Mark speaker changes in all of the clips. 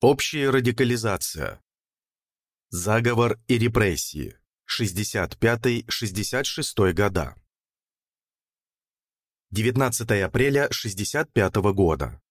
Speaker 1: Общая радикализация. Заговор и репрессии. 65-66 года. 19 апреля 65 года.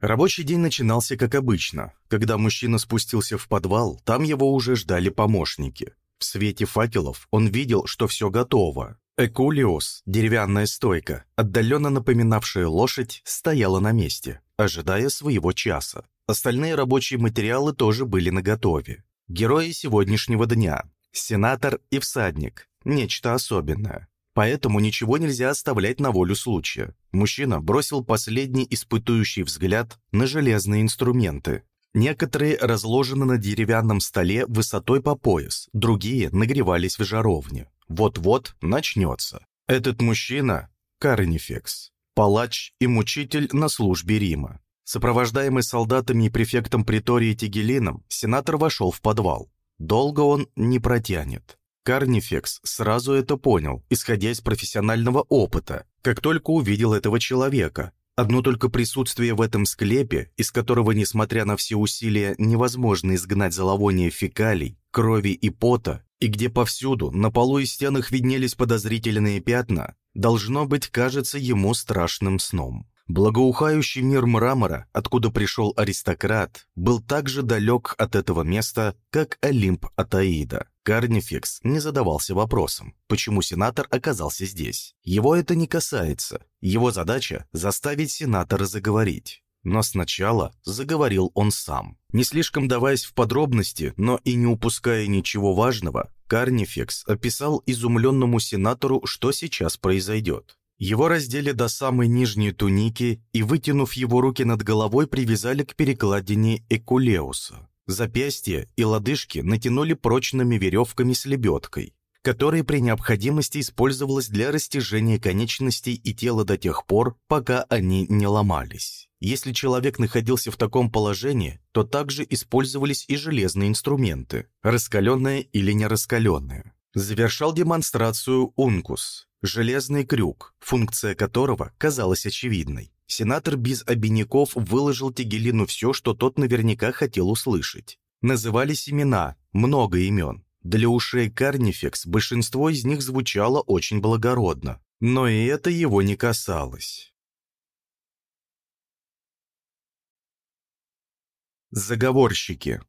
Speaker 1: Рабочий день начинался как обычно. Когда мужчина спустился в подвал, там его уже ждали помощники. В свете факелов он видел, что все готово. Экулиус, деревянная стойка, отдаленно напоминавшая лошадь, стояла на месте, ожидая своего часа. Остальные рабочие материалы тоже были наготове. Герои сегодняшнего дня. Сенатор и всадник. Нечто особенное. Поэтому ничего нельзя оставлять на волю случая. Мужчина бросил последний испытующий взгляд на железные инструменты. Некоторые разложены на деревянном столе высотой по пояс, другие нагревались в жаровне. Вот-вот начнется. Этот мужчина – Карнифекс, палач и мучитель на службе Рима. Сопровождаемый солдатами и префектом притории Тигелином, сенатор вошел в подвал. Долго он не протянет. Карнифекс сразу это понял, исходя из профессионального опыта, как только увидел этого человека. Одно только присутствие в этом склепе, из которого, несмотря на все усилия, невозможно изгнать зловоние фекалий, крови и пота, и где повсюду, на полу и стенах виднелись подозрительные пятна, должно быть, кажется ему страшным сном. Благоухающий мир мрамора, откуда пришел аристократ, был так же далек от этого места, как Олимп от Аида. Карнификс не задавался вопросом, почему сенатор оказался здесь. Его это не касается. Его задача – заставить сенатора заговорить. Но сначала заговорил он сам. Не слишком даваясь в подробности, но и не упуская ничего важного, Карнифекс описал изумленному сенатору, что сейчас произойдет. Его раздели до самой нижней туники и, вытянув его руки над головой, привязали к перекладине Экулеуса. Запястья и лодыжки натянули прочными веревками с лебедкой, которая при необходимости использовалась для растяжения конечностей и тела до тех пор, пока они не ломались. Если человек находился в таком положении, то также использовались и железные инструменты, раскаленные или нераскаленные. Завершал демонстрацию Ункус, железный крюк, функция которого казалась очевидной. Сенатор без обиняков выложил Тигелину все, что тот наверняка хотел услышать. Назывались имена, много имен. Для ушей Карнифекс большинство из них звучало очень благородно. Но и это его не касалось. Заговорщики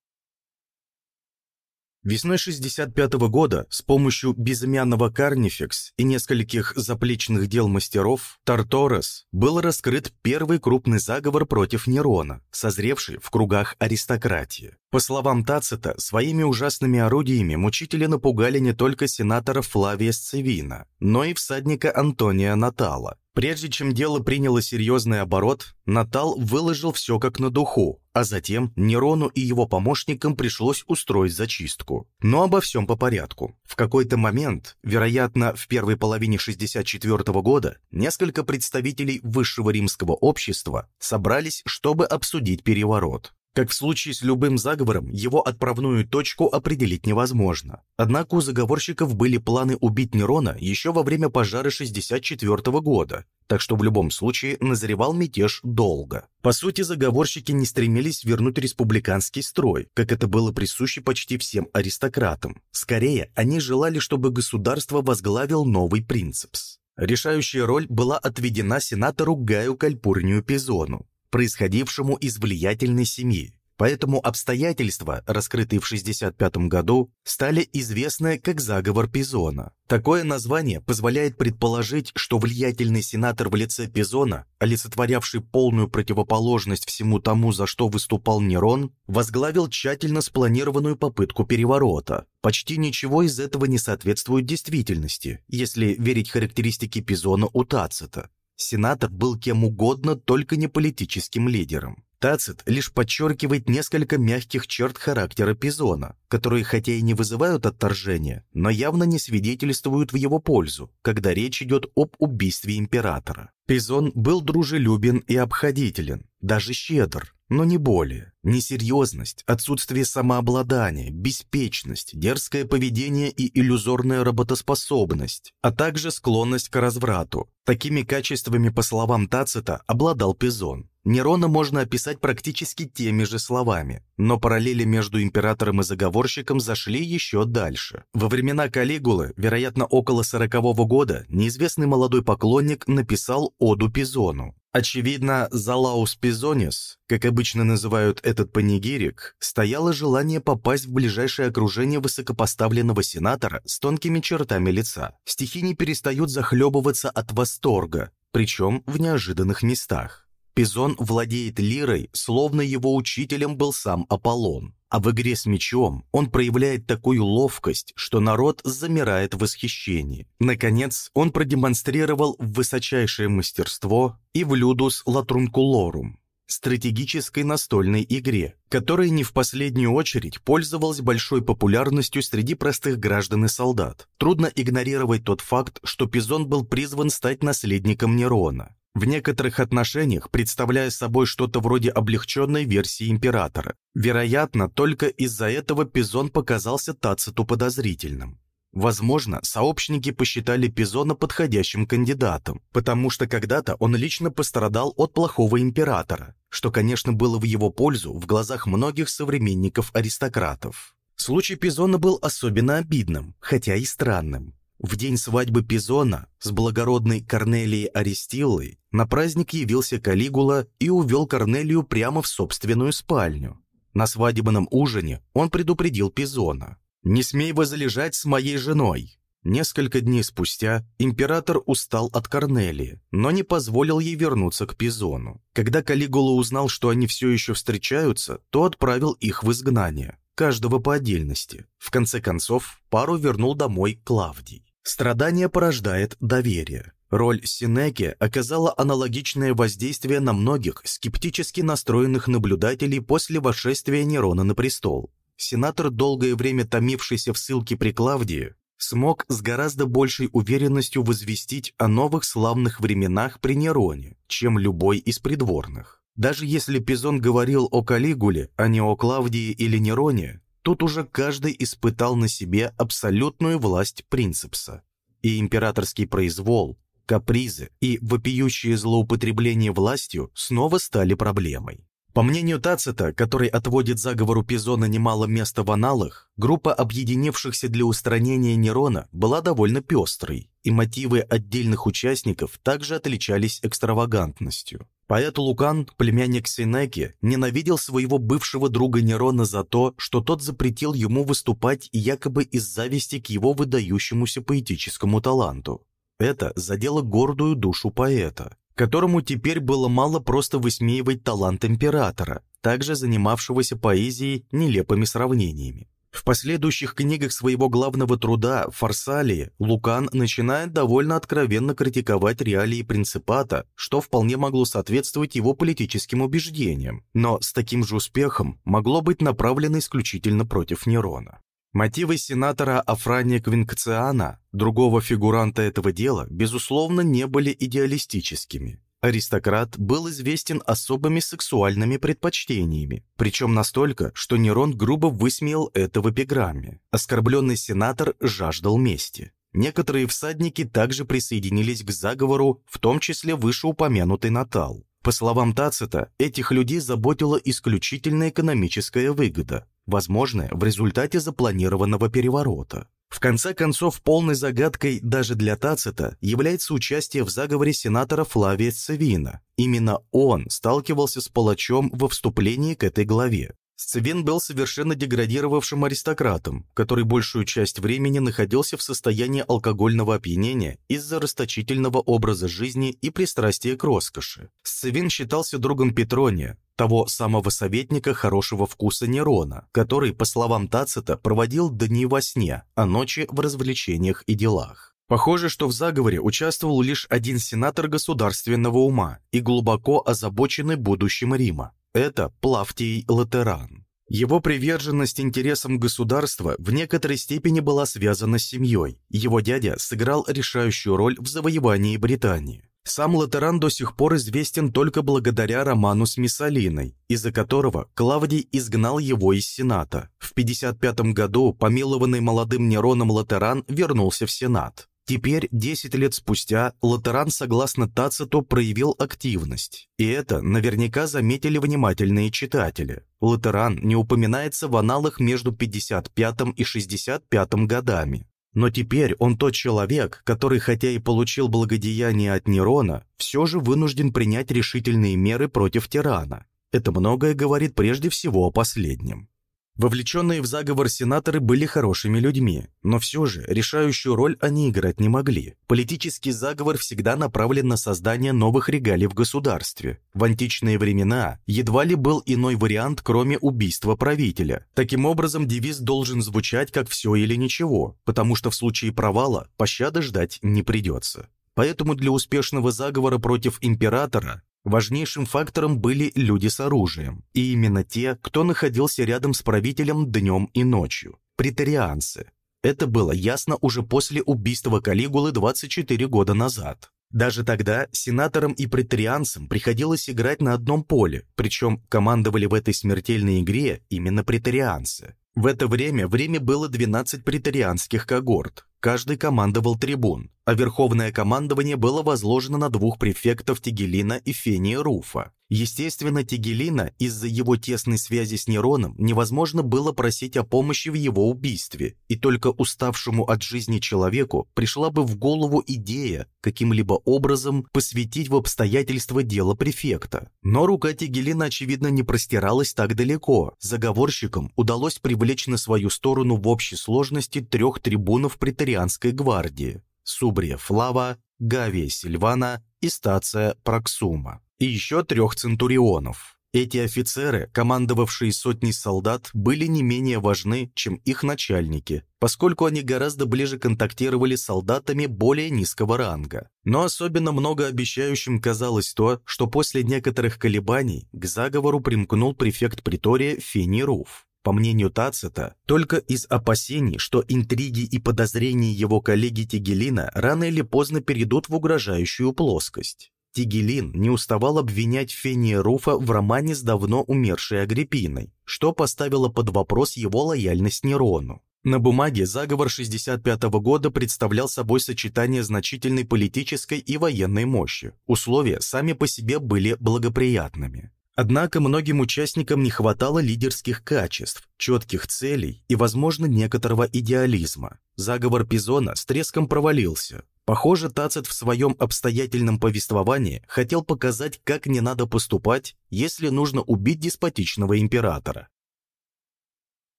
Speaker 1: Весной 65 -го года с помощью безымянного Карнифекс и нескольких заплечных дел мастеров Тарторес был раскрыт первый крупный заговор против Нерона, созревший в кругах аристократии. По словам Тацита, своими ужасными орудиями мучители напугали не только сенатора Флавия Сцевина, но и всадника Антония Натала. Прежде чем дело приняло серьезный оборот, Натал выложил все как на духу, а затем Нерону и его помощникам пришлось устроить зачистку. Но обо всем по порядку. В какой-то момент, вероятно, в первой половине 64 года, несколько представителей высшего римского общества собрались, чтобы обсудить переворот. Как в случае с любым заговором, его отправную точку определить невозможно. Однако у заговорщиков были планы убить Нерона еще во время пожара 64 года, так что в любом случае назревал мятеж долго. По сути, заговорщики не стремились вернуть республиканский строй, как это было присуще почти всем аристократам. Скорее, они желали, чтобы государство возглавил новый принципс. Решающая роль была отведена сенатору Гаю Кальпурнию Пизону, происходившему из влиятельной семьи. Поэтому обстоятельства, раскрытые в 65 году, стали известны как заговор Пизона. Такое название позволяет предположить, что влиятельный сенатор в лице Пизона, олицетворявший полную противоположность всему тому, за что выступал Нерон, возглавил тщательно спланированную попытку переворота. Почти ничего из этого не соответствует действительности, если верить характеристике Пизона у Тацита. Сенатор был кем угодно, только не политическим лидером. Тацит лишь подчеркивает несколько мягких черт характера Пизона, которые хотя и не вызывают отторжения, но явно не свидетельствуют в его пользу, когда речь идет об убийстве императора. Пизон был дружелюбен и обходителен, даже щедр, но не более. Несерьезность, отсутствие самообладания, беспечность, дерзкое поведение и иллюзорная работоспособность, а также склонность к разврату. Такими качествами, по словам Тацита, обладал Пизон. Нерона можно описать практически теми же словами, но параллели между императором и заговорщиком зашли еще дальше. Во времена Калигулы, вероятно, около сорокового года, неизвестный молодой поклонник написал оду Пизону. Очевидно, за Лаус Пизонис, как обычно называют этот панигирик, стояло желание попасть в ближайшее окружение высокопоставленного сенатора с тонкими чертами лица. Стихи не перестают захлебываться от восторга, причем в неожиданных местах. Пизон владеет лирой, словно его учителем был сам Аполлон. А в игре с мечом он проявляет такую ловкость, что народ замирает в восхищении. Наконец, он продемонстрировал высочайшее мастерство и в Людус Латрункулорум, стратегической настольной игре, которая не в последнюю очередь пользовалась большой популярностью среди простых граждан и солдат. Трудно игнорировать тот факт, что Пизон был призван стать наследником Нерона в некоторых отношениях представляя собой что-то вроде облегченной версии императора. Вероятно, только из-за этого Пизон показался Тациту подозрительным. Возможно, сообщники посчитали Пизона подходящим кандидатом, потому что когда-то он лично пострадал от плохого императора, что, конечно, было в его пользу в глазах многих современников-аристократов. Случай Пизона был особенно обидным, хотя и странным. В день свадьбы Пизона с благородной Корнелией Аристиллой на праздник явился Калигула и увел Корнелию прямо в собственную спальню. На свадебном ужине он предупредил Пизона. «Не смей возлежать с моей женой». Несколько дней спустя император устал от Корнелии, но не позволил ей вернуться к Пизону. Когда Калигула узнал, что они все еще встречаются, то отправил их в изгнание, каждого по отдельности. В конце концов, пару вернул домой Клавдий. Страдание порождает доверие. Роль Синеки оказала аналогичное воздействие на многих скептически настроенных наблюдателей после восшествия Нерона на престол. Сенатор, долгое время томившийся в ссылке при Клавдии, смог с гораздо большей уверенностью возвестить о новых славных временах при Нероне, чем любой из придворных. Даже если Пизон говорил о Калигуле, а не о Клавдии или Нероне, Тут уже каждый испытал на себе абсолютную власть принципса. И императорский произвол, капризы и вопиющие злоупотребления властью снова стали проблемой. По мнению Тацита, который отводит заговору Пизона немало места в аналах, группа объединившихся для устранения Нерона была довольно пестрой, и мотивы отдельных участников также отличались экстравагантностью. Поэт Лукан, племянник Синеки, ненавидел своего бывшего друга Нерона за то, что тот запретил ему выступать якобы из зависти к его выдающемуся поэтическому таланту. Это задело гордую душу поэта, которому теперь было мало просто высмеивать талант императора, также занимавшегося поэзией нелепыми сравнениями. В последующих книгах своего главного труда «Фарсалии» Лукан начинает довольно откровенно критиковать реалии принципата, что вполне могло соответствовать его политическим убеждениям, но с таким же успехом могло быть направлено исключительно против Нерона. Мотивы сенатора Афрания Квинкциана, другого фигуранта этого дела, безусловно, не были идеалистическими. Аристократ был известен особыми сексуальными предпочтениями, причем настолько, что Нерон грубо высмеял это в эпиграмме. Оскорбленный сенатор жаждал мести. Некоторые всадники также присоединились к заговору, в том числе вышеупомянутый Натал. По словам Тацита, этих людей заботила исключительно экономическая выгода, возможное в результате запланированного переворота. В конце концов, полной загадкой даже для Тацита является участие в заговоре сенатора Флавия Цевина. Именно он сталкивался с палачом во вступлении к этой главе. Сцевин был совершенно деградировавшим аристократом, который большую часть времени находился в состоянии алкогольного опьянения из-за расточительного образа жизни и пристрастия к роскоши. Сцевин считался другом Петрония, того самого советника хорошего вкуса Нерона, который, по словам Тацита, проводил дни во сне, а ночи в развлечениях и делах. Похоже, что в заговоре участвовал лишь один сенатор государственного ума и глубоко озабоченный будущим Рима. Это Плавтий Латеран. Его приверженность интересам государства в некоторой степени была связана с семьей. Его дядя сыграл решающую роль в завоевании Британии. Сам Латеран до сих пор известен только благодаря роману с Миссалиной, из-за которого Клавдий изгнал его из Сената. В 55 году помилованный молодым Нероном Латеран вернулся в Сенат. Теперь, 10 лет спустя, Латеран, согласно Тациту, проявил активность. И это наверняка заметили внимательные читатели. Латеран не упоминается в аналах между 55 и 65 годами. Но теперь он тот человек, который, хотя и получил благодеяние от Нерона, все же вынужден принять решительные меры против тирана. Это многое говорит прежде всего о последнем. Вовлеченные в заговор сенаторы были хорошими людьми, но все же решающую роль они играть не могли. Политический заговор всегда направлен на создание новых регалий в государстве. В античные времена едва ли был иной вариант, кроме убийства правителя. Таким образом, девиз должен звучать как «все или ничего», потому что в случае провала пощады ждать не придется. Поэтому для успешного заговора против императора Важнейшим фактором были люди с оружием, и именно те, кто находился рядом с правителем днем и ночью – претарианцы. Это было ясно уже после убийства Калигулы 24 года назад. Даже тогда сенаторам и претарианцам приходилось играть на одном поле, причем командовали в этой смертельной игре именно претарианцы. В это время в Риме было 12 претарианских когорт, каждый командовал трибун, а верховное командование было возложено на двух префектов Тигелина и Фения Руфа. Естественно, Тигелина из-за его тесной связи с Нероном невозможно было просить о помощи в его убийстве, и только уставшему от жизни человеку пришла бы в голову идея каким-либо образом посвятить в обстоятельства дела префекта. Но рука Тигелина, очевидно, не простиралась так далеко. Заговорщикам удалось привлечь на свою сторону в общей сложности трех трибунов претарианской гвардии – Субрия Флава, Гавия Сильвана и Стация Проксума и еще трех центурионов. Эти офицеры, командовавшие сотней солдат, были не менее важны, чем их начальники, поскольку они гораздо ближе контактировали с солдатами более низкого ранга. Но особенно многообещающим казалось то, что после некоторых колебаний к заговору примкнул префект притория Фений Руф. По мнению Тацита, только из опасений, что интриги и подозрения его коллеги Тигелина рано или поздно перейдут в угрожающую плоскость. Тигелин не уставал обвинять Фения Руфа в романе с давно умершей Агриппиной, что поставило под вопрос его лояльность Нерону. На бумаге заговор 65 -го года представлял собой сочетание значительной политической и военной мощи. Условия сами по себе были благоприятными. Однако многим участникам не хватало лидерских качеств, четких целей и, возможно, некоторого идеализма. Заговор Пизона с треском провалился. Похоже, Тацит в своем обстоятельном повествовании хотел показать, как не надо поступать, если нужно убить деспотичного императора.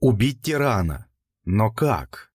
Speaker 1: Убить тирана. Но как?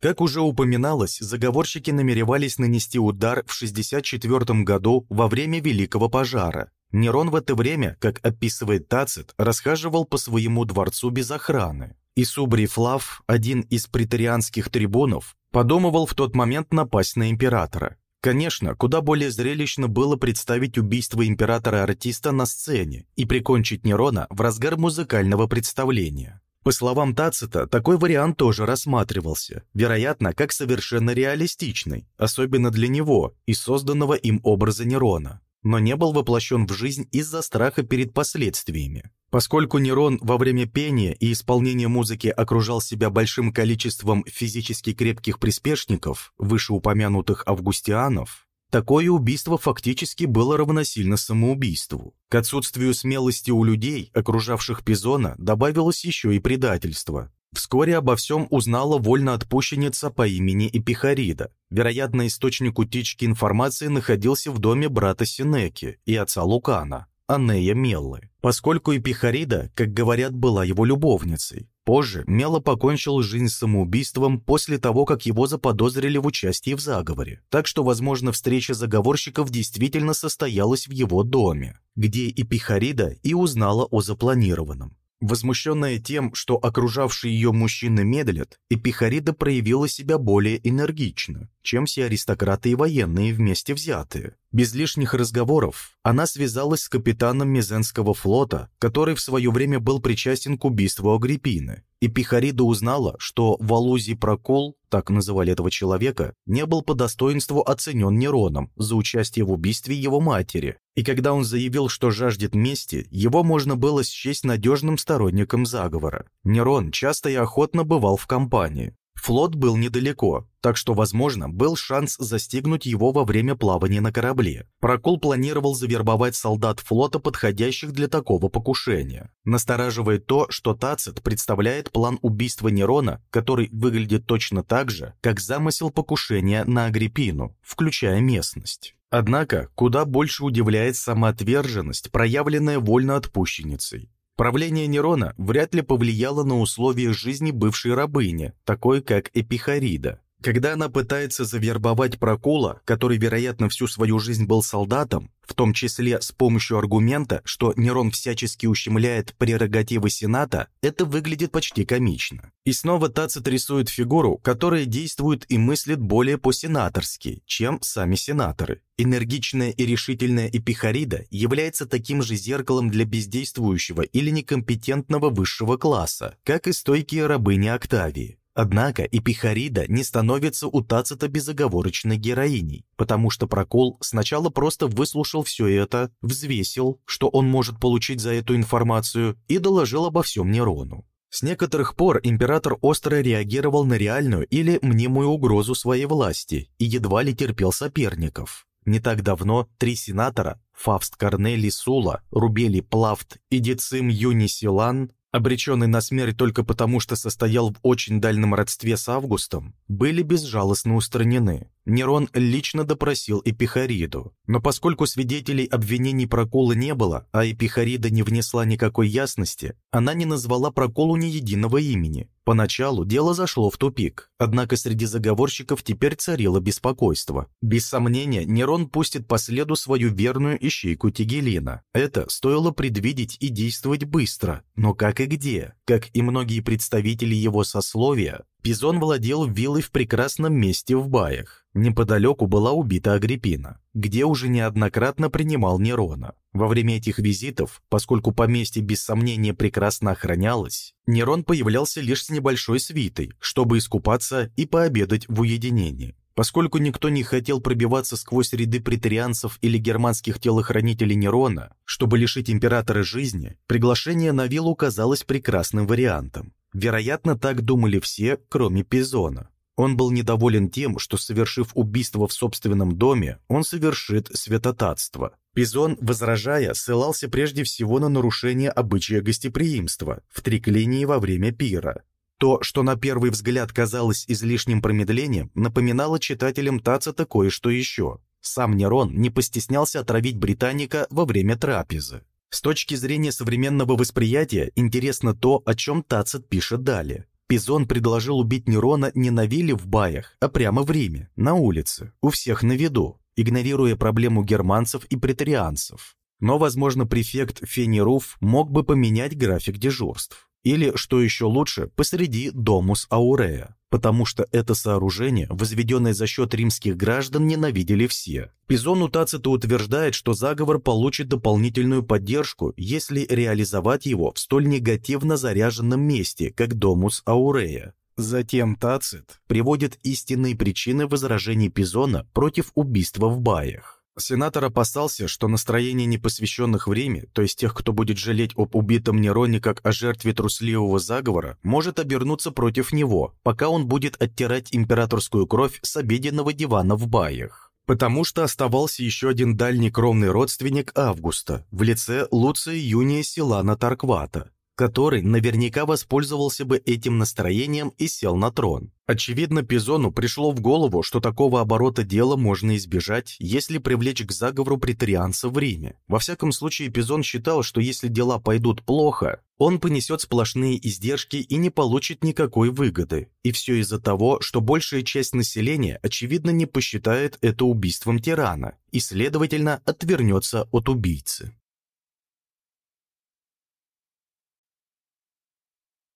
Speaker 1: Как уже упоминалось, заговорщики намеревались нанести удар в 64 году во время Великого пожара. Нерон в это время, как описывает Тацит, расхаживал по своему дворцу без охраны и Субрий Флав, один из претарианских трибунов, подумывал в тот момент напасть на императора. Конечно, куда более зрелищно было представить убийство императора-артиста на сцене и прикончить Нерона в разгар музыкального представления. По словам Тацита, такой вариант тоже рассматривался, вероятно, как совершенно реалистичный, особенно для него и созданного им образа Нерона но не был воплощен в жизнь из-за страха перед последствиями. Поскольку Нерон во время пения и исполнения музыки окружал себя большим количеством физически крепких приспешников, вышеупомянутых августианов, такое убийство фактически было равносильно самоубийству. К отсутствию смелости у людей, окружавших Пизона, добавилось еще и предательство. Вскоре обо всем узнала вольноотпущенница по имени Эпихарида. Вероятно, источник утечки информации находился в доме брата Синеки и отца Лукана, Анея Меллы, поскольку Эпихарида, как говорят, была его любовницей. Позже Мела покончил жизнь самоубийством после того, как его заподозрили в участии в заговоре. Так что, возможно, встреча заговорщиков действительно состоялась в его доме, где Эпихарида и узнала о запланированном. Возмущенная тем, что окружавшие ее мужчины медлят, Эпихарида проявила себя более энергично, чем все аристократы и военные вместе взятые. Без лишних разговоров она связалась с капитаном Мезенского флота, который в свое время был причастен к убийству Агриппины. И Пихарида узнала, что Валузий Прокол, так называли этого человека, не был по достоинству оценен Нероном за участие в убийстве его матери. И когда он заявил, что жаждет мести, его можно было счесть надежным сторонником заговора. Нерон часто и охотно бывал в компании. Флот был недалеко, так что, возможно, был шанс застигнуть его во время плавания на корабле. Прокол планировал завербовать солдат флота, подходящих для такого покушения. Настораживает то, что Тацит представляет план убийства Нерона, который выглядит точно так же, как замысел покушения на Агриппину, включая местность. Однако, куда больше удивляет самоотверженность, проявленная вольноотпущенницей. Правление Нерона вряд ли повлияло на условия жизни бывшей рабыни, такой как Эпихарида. Когда она пытается завербовать Прокула, который, вероятно, всю свою жизнь был солдатом, в том числе с помощью аргумента, что Нерон всячески ущемляет прерогативы Сената, это выглядит почти комично. И снова Тацит рисует фигуру, которая действует и мыслит более по-сенаторски, чем сами сенаторы. Энергичная и решительная Эпихарида является таким же зеркалом для бездействующего или некомпетентного высшего класса, как и стойкие рабыни Октавии. Однако Эпихарида не становится у Тацита безоговорочной героиней, потому что Прокол сначала просто выслушал все это, взвесил, что он может получить за эту информацию, и доложил обо всем Нерону. С некоторых пор император остро реагировал на реальную или мнимую угрозу своей власти и едва ли терпел соперников. Не так давно три сенатора – Фавст Корнелий Сула, Рубели Плафт и Децим Юнисилан обреченный на смерть только потому, что состоял в очень дальнем родстве с Августом, были безжалостно устранены. Нерон лично допросил Эпихариду, но поскольку свидетелей обвинений Прокола не было, а Эпихарида не внесла никакой ясности, она не назвала Проколу ни единого имени. Поначалу дело зашло в тупик, однако среди заговорщиков теперь царило беспокойство. Без сомнения, Нерон пустит по следу свою верную ищейку Тигелина. Это стоило предвидеть и действовать быстро, но как и где? Как и многие представители его сословия, Пизон владел виллой в прекрасном месте в Баях. Неподалеку была убита Агриппина, где уже неоднократно принимал Нерона. Во время этих визитов, поскольку поместье без сомнения прекрасно охранялось, Нерон появлялся лишь с небольшой свитой, чтобы искупаться и пообедать в уединении. Поскольку никто не хотел пробиваться сквозь ряды претарианцев или германских телохранителей Нерона, чтобы лишить императора жизни, приглашение на виллу казалось прекрасным вариантом. Вероятно, так думали все, кроме Пизона. Он был недоволен тем, что, совершив убийство в собственном доме, он совершит святотатство. Пизон, возражая, ссылался прежде всего на нарушение обычая гостеприимства в триклинии во время пира. То, что на первый взгляд казалось излишним промедлением, напоминало читателям Тацита кое-что еще. Сам Нерон не постеснялся отравить британика во время трапезы. С точки зрения современного восприятия интересно то, о чем Тацит пишет далее. Пизон предложил убить Нерона не на вилле в Баях, а прямо в Риме, на улице, у всех на виду, игнорируя проблему германцев и претарианцев. Но, возможно, префект Фенеруф мог бы поменять график дежурств. Или, что еще лучше, посреди Домус Аурея, потому что это сооружение, возведенное за счет римских граждан, ненавидели все. Пизон у Тацита утверждает, что заговор получит дополнительную поддержку, если реализовать его в столь негативно заряженном месте, как Домус Аурея. Затем Тацит приводит истинные причины возражений Пизона против убийства в Баях. Сенатор опасался, что настроение непосвященных в Риме, то есть тех, кто будет жалеть об убитом Нероне как о жертве трусливого заговора, может обернуться против него, пока он будет оттирать императорскую кровь с обеденного дивана в Баях. Потому что оставался еще один дальний кровный родственник Августа в лице Луция Юния Силана Тарквата, который наверняка воспользовался бы этим настроением и сел на трон. Очевидно, Пизону пришло в голову, что такого оборота дела можно избежать, если привлечь к заговору претарианцев в Риме. Во всяком случае, Пизон считал, что если дела пойдут плохо, он понесет сплошные издержки и не получит никакой выгоды. И все из-за того, что большая часть населения, очевидно, не посчитает это убийством тирана и, следовательно, отвернется от убийцы.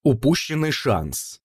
Speaker 1: Упущенный шанс.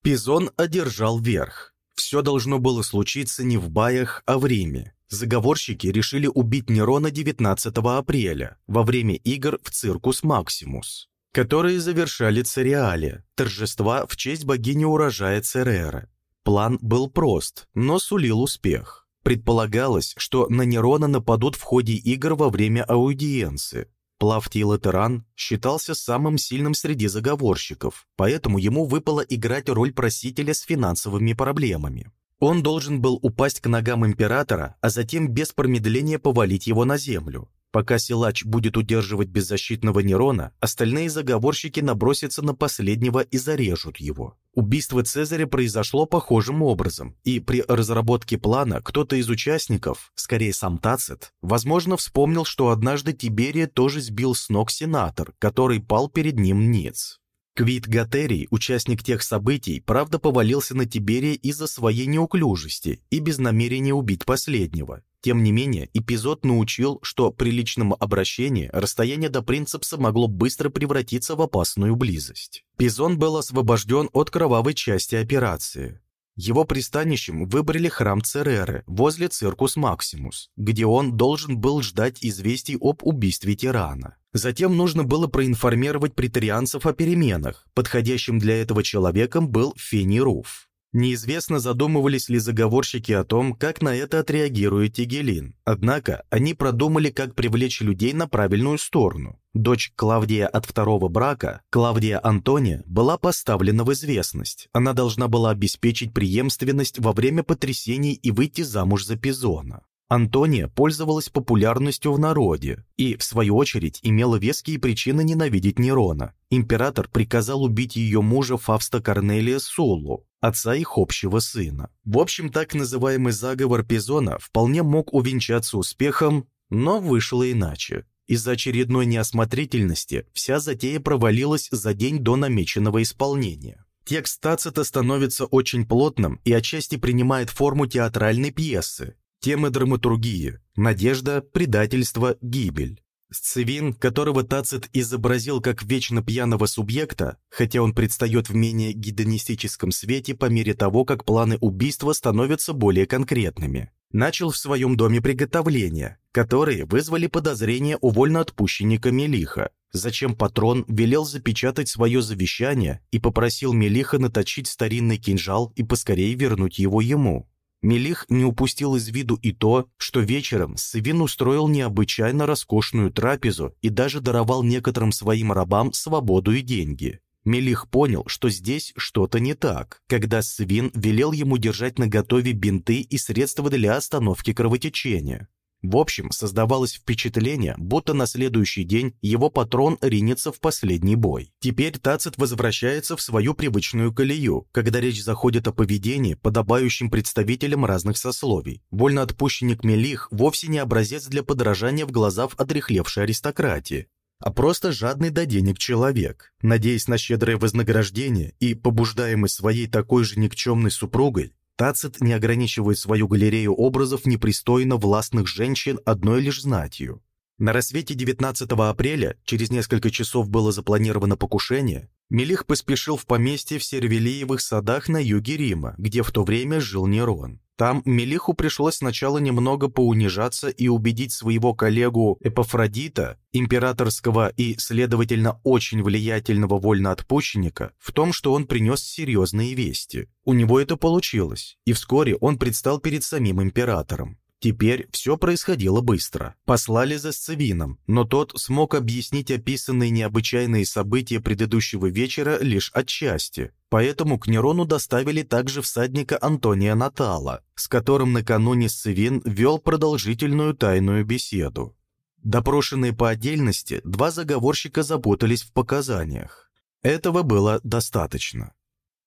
Speaker 1: Пизон одержал верх. Все должно было случиться не в Баях, а в Риме. Заговорщики решили убить Нерона 19 апреля во время игр в циркус Максимус, которые завершали Цереале, торжества в честь богини урожая Церера. План был прост, но сулил успех. Предполагалось, что на Нерона нападут в ходе игр во время аудиенции. Плавтий Латеран считался самым сильным среди заговорщиков, поэтому ему выпало играть роль просителя с финансовыми проблемами. Он должен был упасть к ногам императора, а затем без промедления повалить его на землю. Пока силач будет удерживать беззащитного Нерона, остальные заговорщики набросятся на последнего и зарежут его. Убийство Цезаря произошло похожим образом, и при разработке плана кто-то из участников, скорее сам Тацит, возможно, вспомнил, что однажды Тиберия тоже сбил с ног сенатор, который пал перед ним ниц. Квинт Гатерий, участник тех событий, правда повалился на Тиберия из-за своей неуклюжести и без намерения убить последнего. Тем не менее, эпизод научил, что при личном обращении расстояние до принцепса могло быстро превратиться в опасную близость. Пизон был освобожден от кровавой части операции. Его пристанищем выбрали храм Цереры возле Circus Maximus, где он должен был ждать известий об убийстве тирана. Затем нужно было проинформировать преторианцев о переменах. Подходящим для этого человеком был Фений Руф. Неизвестно, задумывались ли заговорщики о том, как на это отреагирует Тигелин. Однако они продумали, как привлечь людей на правильную сторону. Дочь Клавдия от второго брака, Клавдия Антония, была поставлена в известность. Она должна была обеспечить преемственность во время потрясений и выйти замуж за Пизона. Антония пользовалась популярностью в народе и, в свою очередь, имела веские причины ненавидеть Нерона. Император приказал убить ее мужа Фавста Корнелия Сулу, отца их общего сына. В общем, так называемый заговор Пизона вполне мог увенчаться успехом, но вышло иначе. Из-за очередной неосмотрительности вся затея провалилась за день до намеченного исполнения. Текст Тацита становится очень плотным и отчасти принимает форму театральной пьесы, Темы драматургии – надежда, предательство, гибель. Сцевин, которого Тацит изобразил как вечно пьяного субъекта, хотя он предстает в менее гедонистическом свете по мере того, как планы убийства становятся более конкретными, начал в своем доме приготовления, которые вызвали подозрения у вольноотпущенника Мелиха, зачем патрон велел запечатать свое завещание и попросил Мелиха наточить старинный кинжал и поскорее вернуть его ему. Мелих не упустил из виду и то, что вечером Савин устроил необычайно роскошную трапезу и даже даровал некоторым своим рабам свободу и деньги. Мелих понял, что здесь что-то не так, когда Свин велел ему держать наготове бинты и средства для остановки кровотечения. В общем, создавалось впечатление, будто на следующий день его патрон ринется в последний бой. Теперь Тацит возвращается в свою привычную колею, когда речь заходит о поведении, подобающем представителям разных сословий. Вольноотпущенник Мелих вовсе не образец для подражания в глазах отрехлевшей аристократии а просто жадный до денег человек, надеясь на щедрое вознаграждение и побуждаемый своей такой же никчемной супругой, Тацит не ограничивает свою галерею образов непристойно властных женщин одной лишь знатью. На рассвете 19 апреля, через несколько часов было запланировано покушение, Мелих поспешил в поместье в Сервелиевых садах на юге Рима, где в то время жил Нерон. Там Мелиху пришлось сначала немного поунижаться и убедить своего коллегу Эпофродита, императорского и, следовательно, очень влиятельного вольноотпущенника, в том, что он принес серьезные вести. У него это получилось, и вскоре он предстал перед самим императором. Теперь все происходило быстро. Послали за Сцевином, но тот смог объяснить описанные необычайные события предыдущего вечера лишь отчасти. Поэтому к Нерону доставили также всадника Антония Натала, с которым накануне Сцевин вел продолжительную тайную беседу. Допрошенные по отдельности, два заговорщика запутались в показаниях. Этого было достаточно.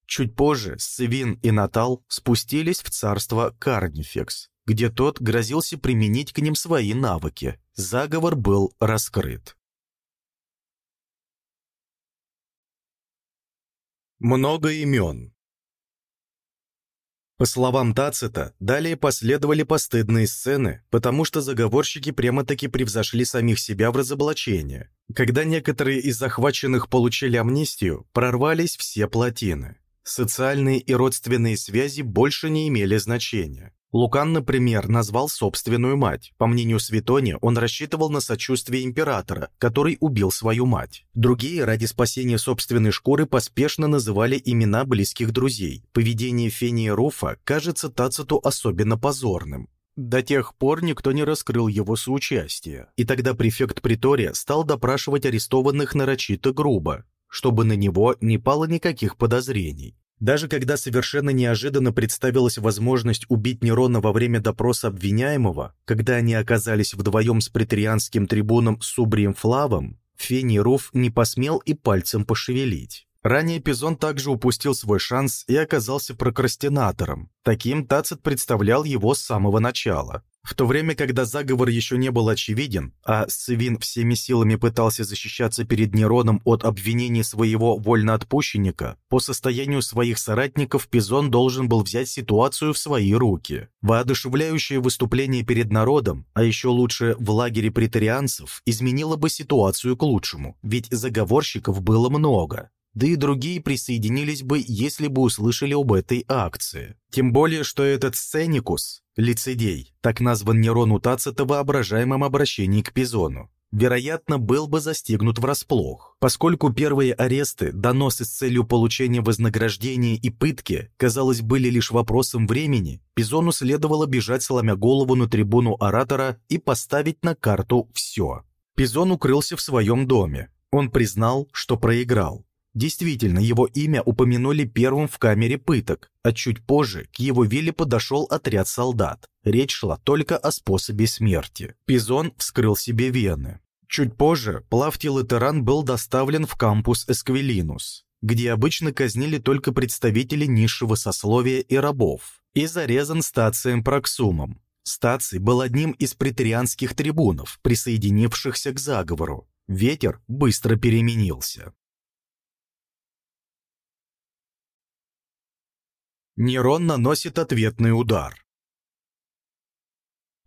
Speaker 1: Чуть позже Сцевин и Натал спустились в царство Карнифекс, где тот грозился применить к ним свои навыки. Заговор был раскрыт. Много имен По словам Тацита, далее последовали постыдные сцены, потому что заговорщики прямо-таки превзошли самих себя в разоблачение. Когда некоторые из захваченных получили амнистию, прорвались все плотины. Социальные и родственные связи больше не имели значения. Лукан, например, назвал собственную мать. По мнению Светония, он рассчитывал на сочувствие императора, который убил свою мать. Другие, ради спасения собственной шкуры, поспешно называли имена близких друзей. Поведение Фении Руфа кажется Тациту особенно позорным. До тех пор никто не раскрыл его соучастие. И тогда префект Притория стал допрашивать арестованных нарочито грубо, чтобы на него не пало никаких подозрений. Даже когда совершенно неожиданно представилась возможность убить Нерона во время допроса обвиняемого, когда они оказались вдвоем с претарианским трибуном Субрием Флавом, Фений Руф не посмел и пальцем пошевелить. Ранее Пизон также упустил свой шанс и оказался прокрастинатором. Таким Тацит представлял его с самого начала. В то время, когда заговор еще не был очевиден, а Сцевин всеми силами пытался защищаться перед Нероном от обвинений своего вольноотпущенника, по состоянию своих соратников Пизон должен был взять ситуацию в свои руки. Воодушевляющее выступление перед народом, а еще лучше в лагере претарианцев, изменило бы ситуацию к лучшему, ведь заговорщиков было много да и другие присоединились бы, если бы услышали об этой акции. Тем более, что этот сценикус, лицедей, так назван Нерон у Тацита в воображаемом обращении к Пизону, вероятно, был бы застигнут врасплох. Поскольку первые аресты, доносы с целью получения вознаграждения и пытки, казалось, были лишь вопросом времени, Пизону следовало бежать, сломя голову на трибуну оратора и поставить на карту все. Пизон укрылся в своем доме. Он признал, что проиграл. Действительно, его имя упомянули первым в камере пыток, а чуть позже к его вилле подошел отряд солдат. Речь шла только о способе смерти. Пизон вскрыл себе вены. Чуть позже Плавтий Латеран был доставлен в кампус Эсквилинус, где обычно казнили только представителей низшего сословия и рабов, и зарезан стацием Проксумом. Стаций был одним из претарианских трибунов, присоединившихся к заговору. Ветер быстро переменился. Нерон наносит ответный удар.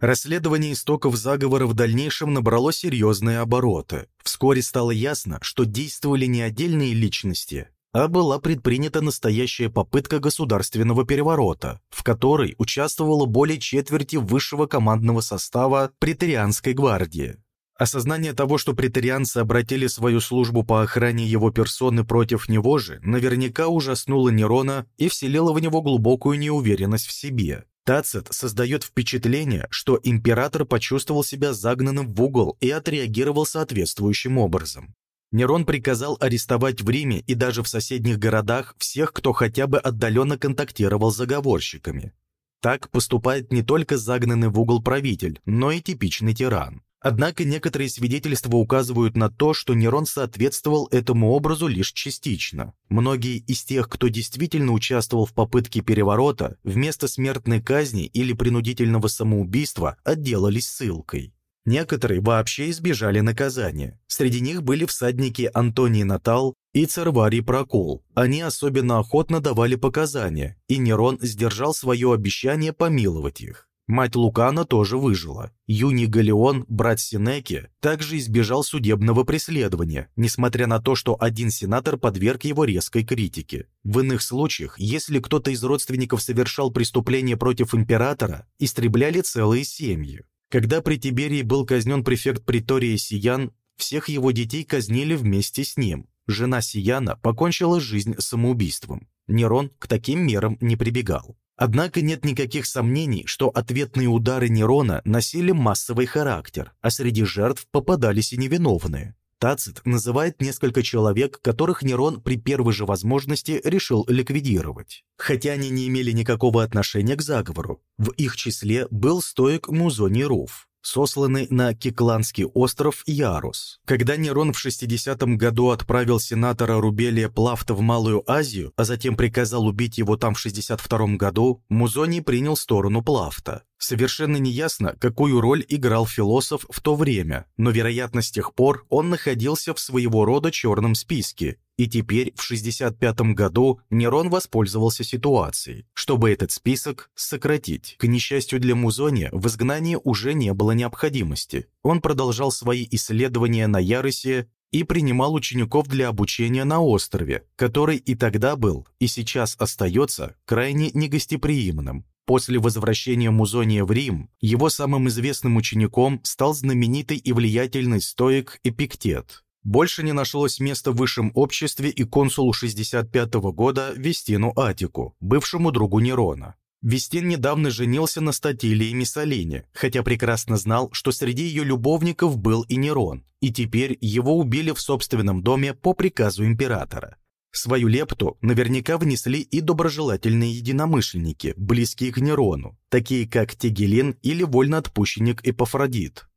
Speaker 1: Расследование истоков заговора в дальнейшем набрало серьезные обороты. Вскоре стало ясно, что действовали не отдельные личности, а была предпринята настоящая попытка государственного переворота, в которой участвовало более четверти высшего командного состава претерианской гвардии. Осознание того, что претарианцы обратили свою службу по охране его персоны против него же, наверняка ужаснуло Нерона и вселило в него глубокую неуверенность в себе. Тацит создает впечатление, что император почувствовал себя загнанным в угол и отреагировал соответствующим образом. Нерон приказал арестовать в Риме и даже в соседних городах всех, кто хотя бы отдаленно контактировал с заговорщиками. Так поступает не только загнанный в угол правитель, но и типичный тиран. Однако некоторые свидетельства указывают на то, что Нерон соответствовал этому образу лишь частично. Многие из тех, кто действительно участвовал в попытке переворота, вместо смертной казни или принудительного самоубийства отделались ссылкой. Некоторые вообще избежали наказания. Среди них были всадники Антоний Натал и Церварий Прокол. Они особенно охотно давали показания, и Нерон сдержал свое обещание помиловать их. Мать Лукана тоже выжила. Юний Галеон, брат Синеки, также избежал судебного преследования, несмотря на то, что один сенатор подверг его резкой критике. В иных случаях, если кто-то из родственников совершал преступление против императора, истребляли целые семьи. Когда при Тиберии был казнен префект притории Сиян, всех его детей казнили вместе с ним. Жена Сияна покончила жизнь самоубийством. Нерон к таким мерам не прибегал. Однако нет никаких сомнений, что ответные удары Нерона носили массовый характер, а среди жертв попадались и невиновные. Тацит называет несколько человек, которых Нерон при первой же возможности решил ликвидировать. Хотя они не имели никакого отношения к заговору. В их числе был стоек Музоний Руф, сосланный на Кикланский остров Ярус. Когда Нерон в 60 году отправил сенатора Рубелия Плафта в Малую Азию, а затем приказал убить его там в 62 году, Музоний принял сторону Плафта. Совершенно неясно, какую роль играл философ в то время, но, вероятно, с тех пор он находился в своего рода черном списке, и теперь в 65 году Нерон воспользовался ситуацией, чтобы этот список сократить. К несчастью для Музония, в изгнании уже не было необходимости. Он продолжал свои исследования на Ярусе и принимал учеников для обучения на острове, который и тогда был, и сейчас остается крайне негостеприимным. После возвращения Музония в Рим, его самым известным учеником стал знаменитый и влиятельный стоик Эпиктет. Больше не нашлось места в высшем обществе и консулу 65 -го года Вестину Атику, бывшему другу Нерона. Вестин недавно женился на Статилии Миссалине, хотя прекрасно знал, что среди ее любовников был и Нерон, и теперь его убили в собственном доме по приказу императора. Свою лепту наверняка внесли и доброжелательные единомышленники, близкие к Нерону, такие как Тегелин или вольноотпущенник Эпофродит.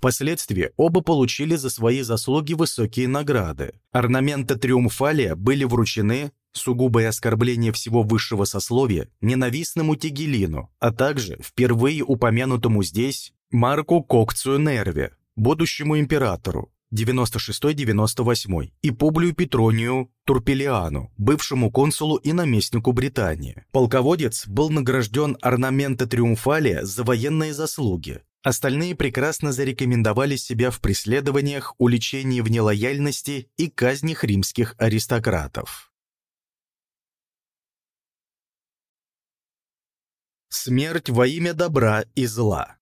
Speaker 1: Впоследствии оба получили за свои заслуги высокие награды. Орнаменты Триумфалия были вручены сугубое оскорбление всего высшего сословия ненавистному Тигелину, а также впервые упомянутому здесь Марку Кокцию Нерве, будущему императору, 96-98, и Публию Петронию Турпелиану, бывшему консулу и наместнику Британии. Полководец был награжден орнамента Триумфалия за военные заслуги, Остальные прекрасно зарекомендовали себя в преследованиях, уличении в нелояльности и казнях римских аристократов. Смерть во имя добра и зла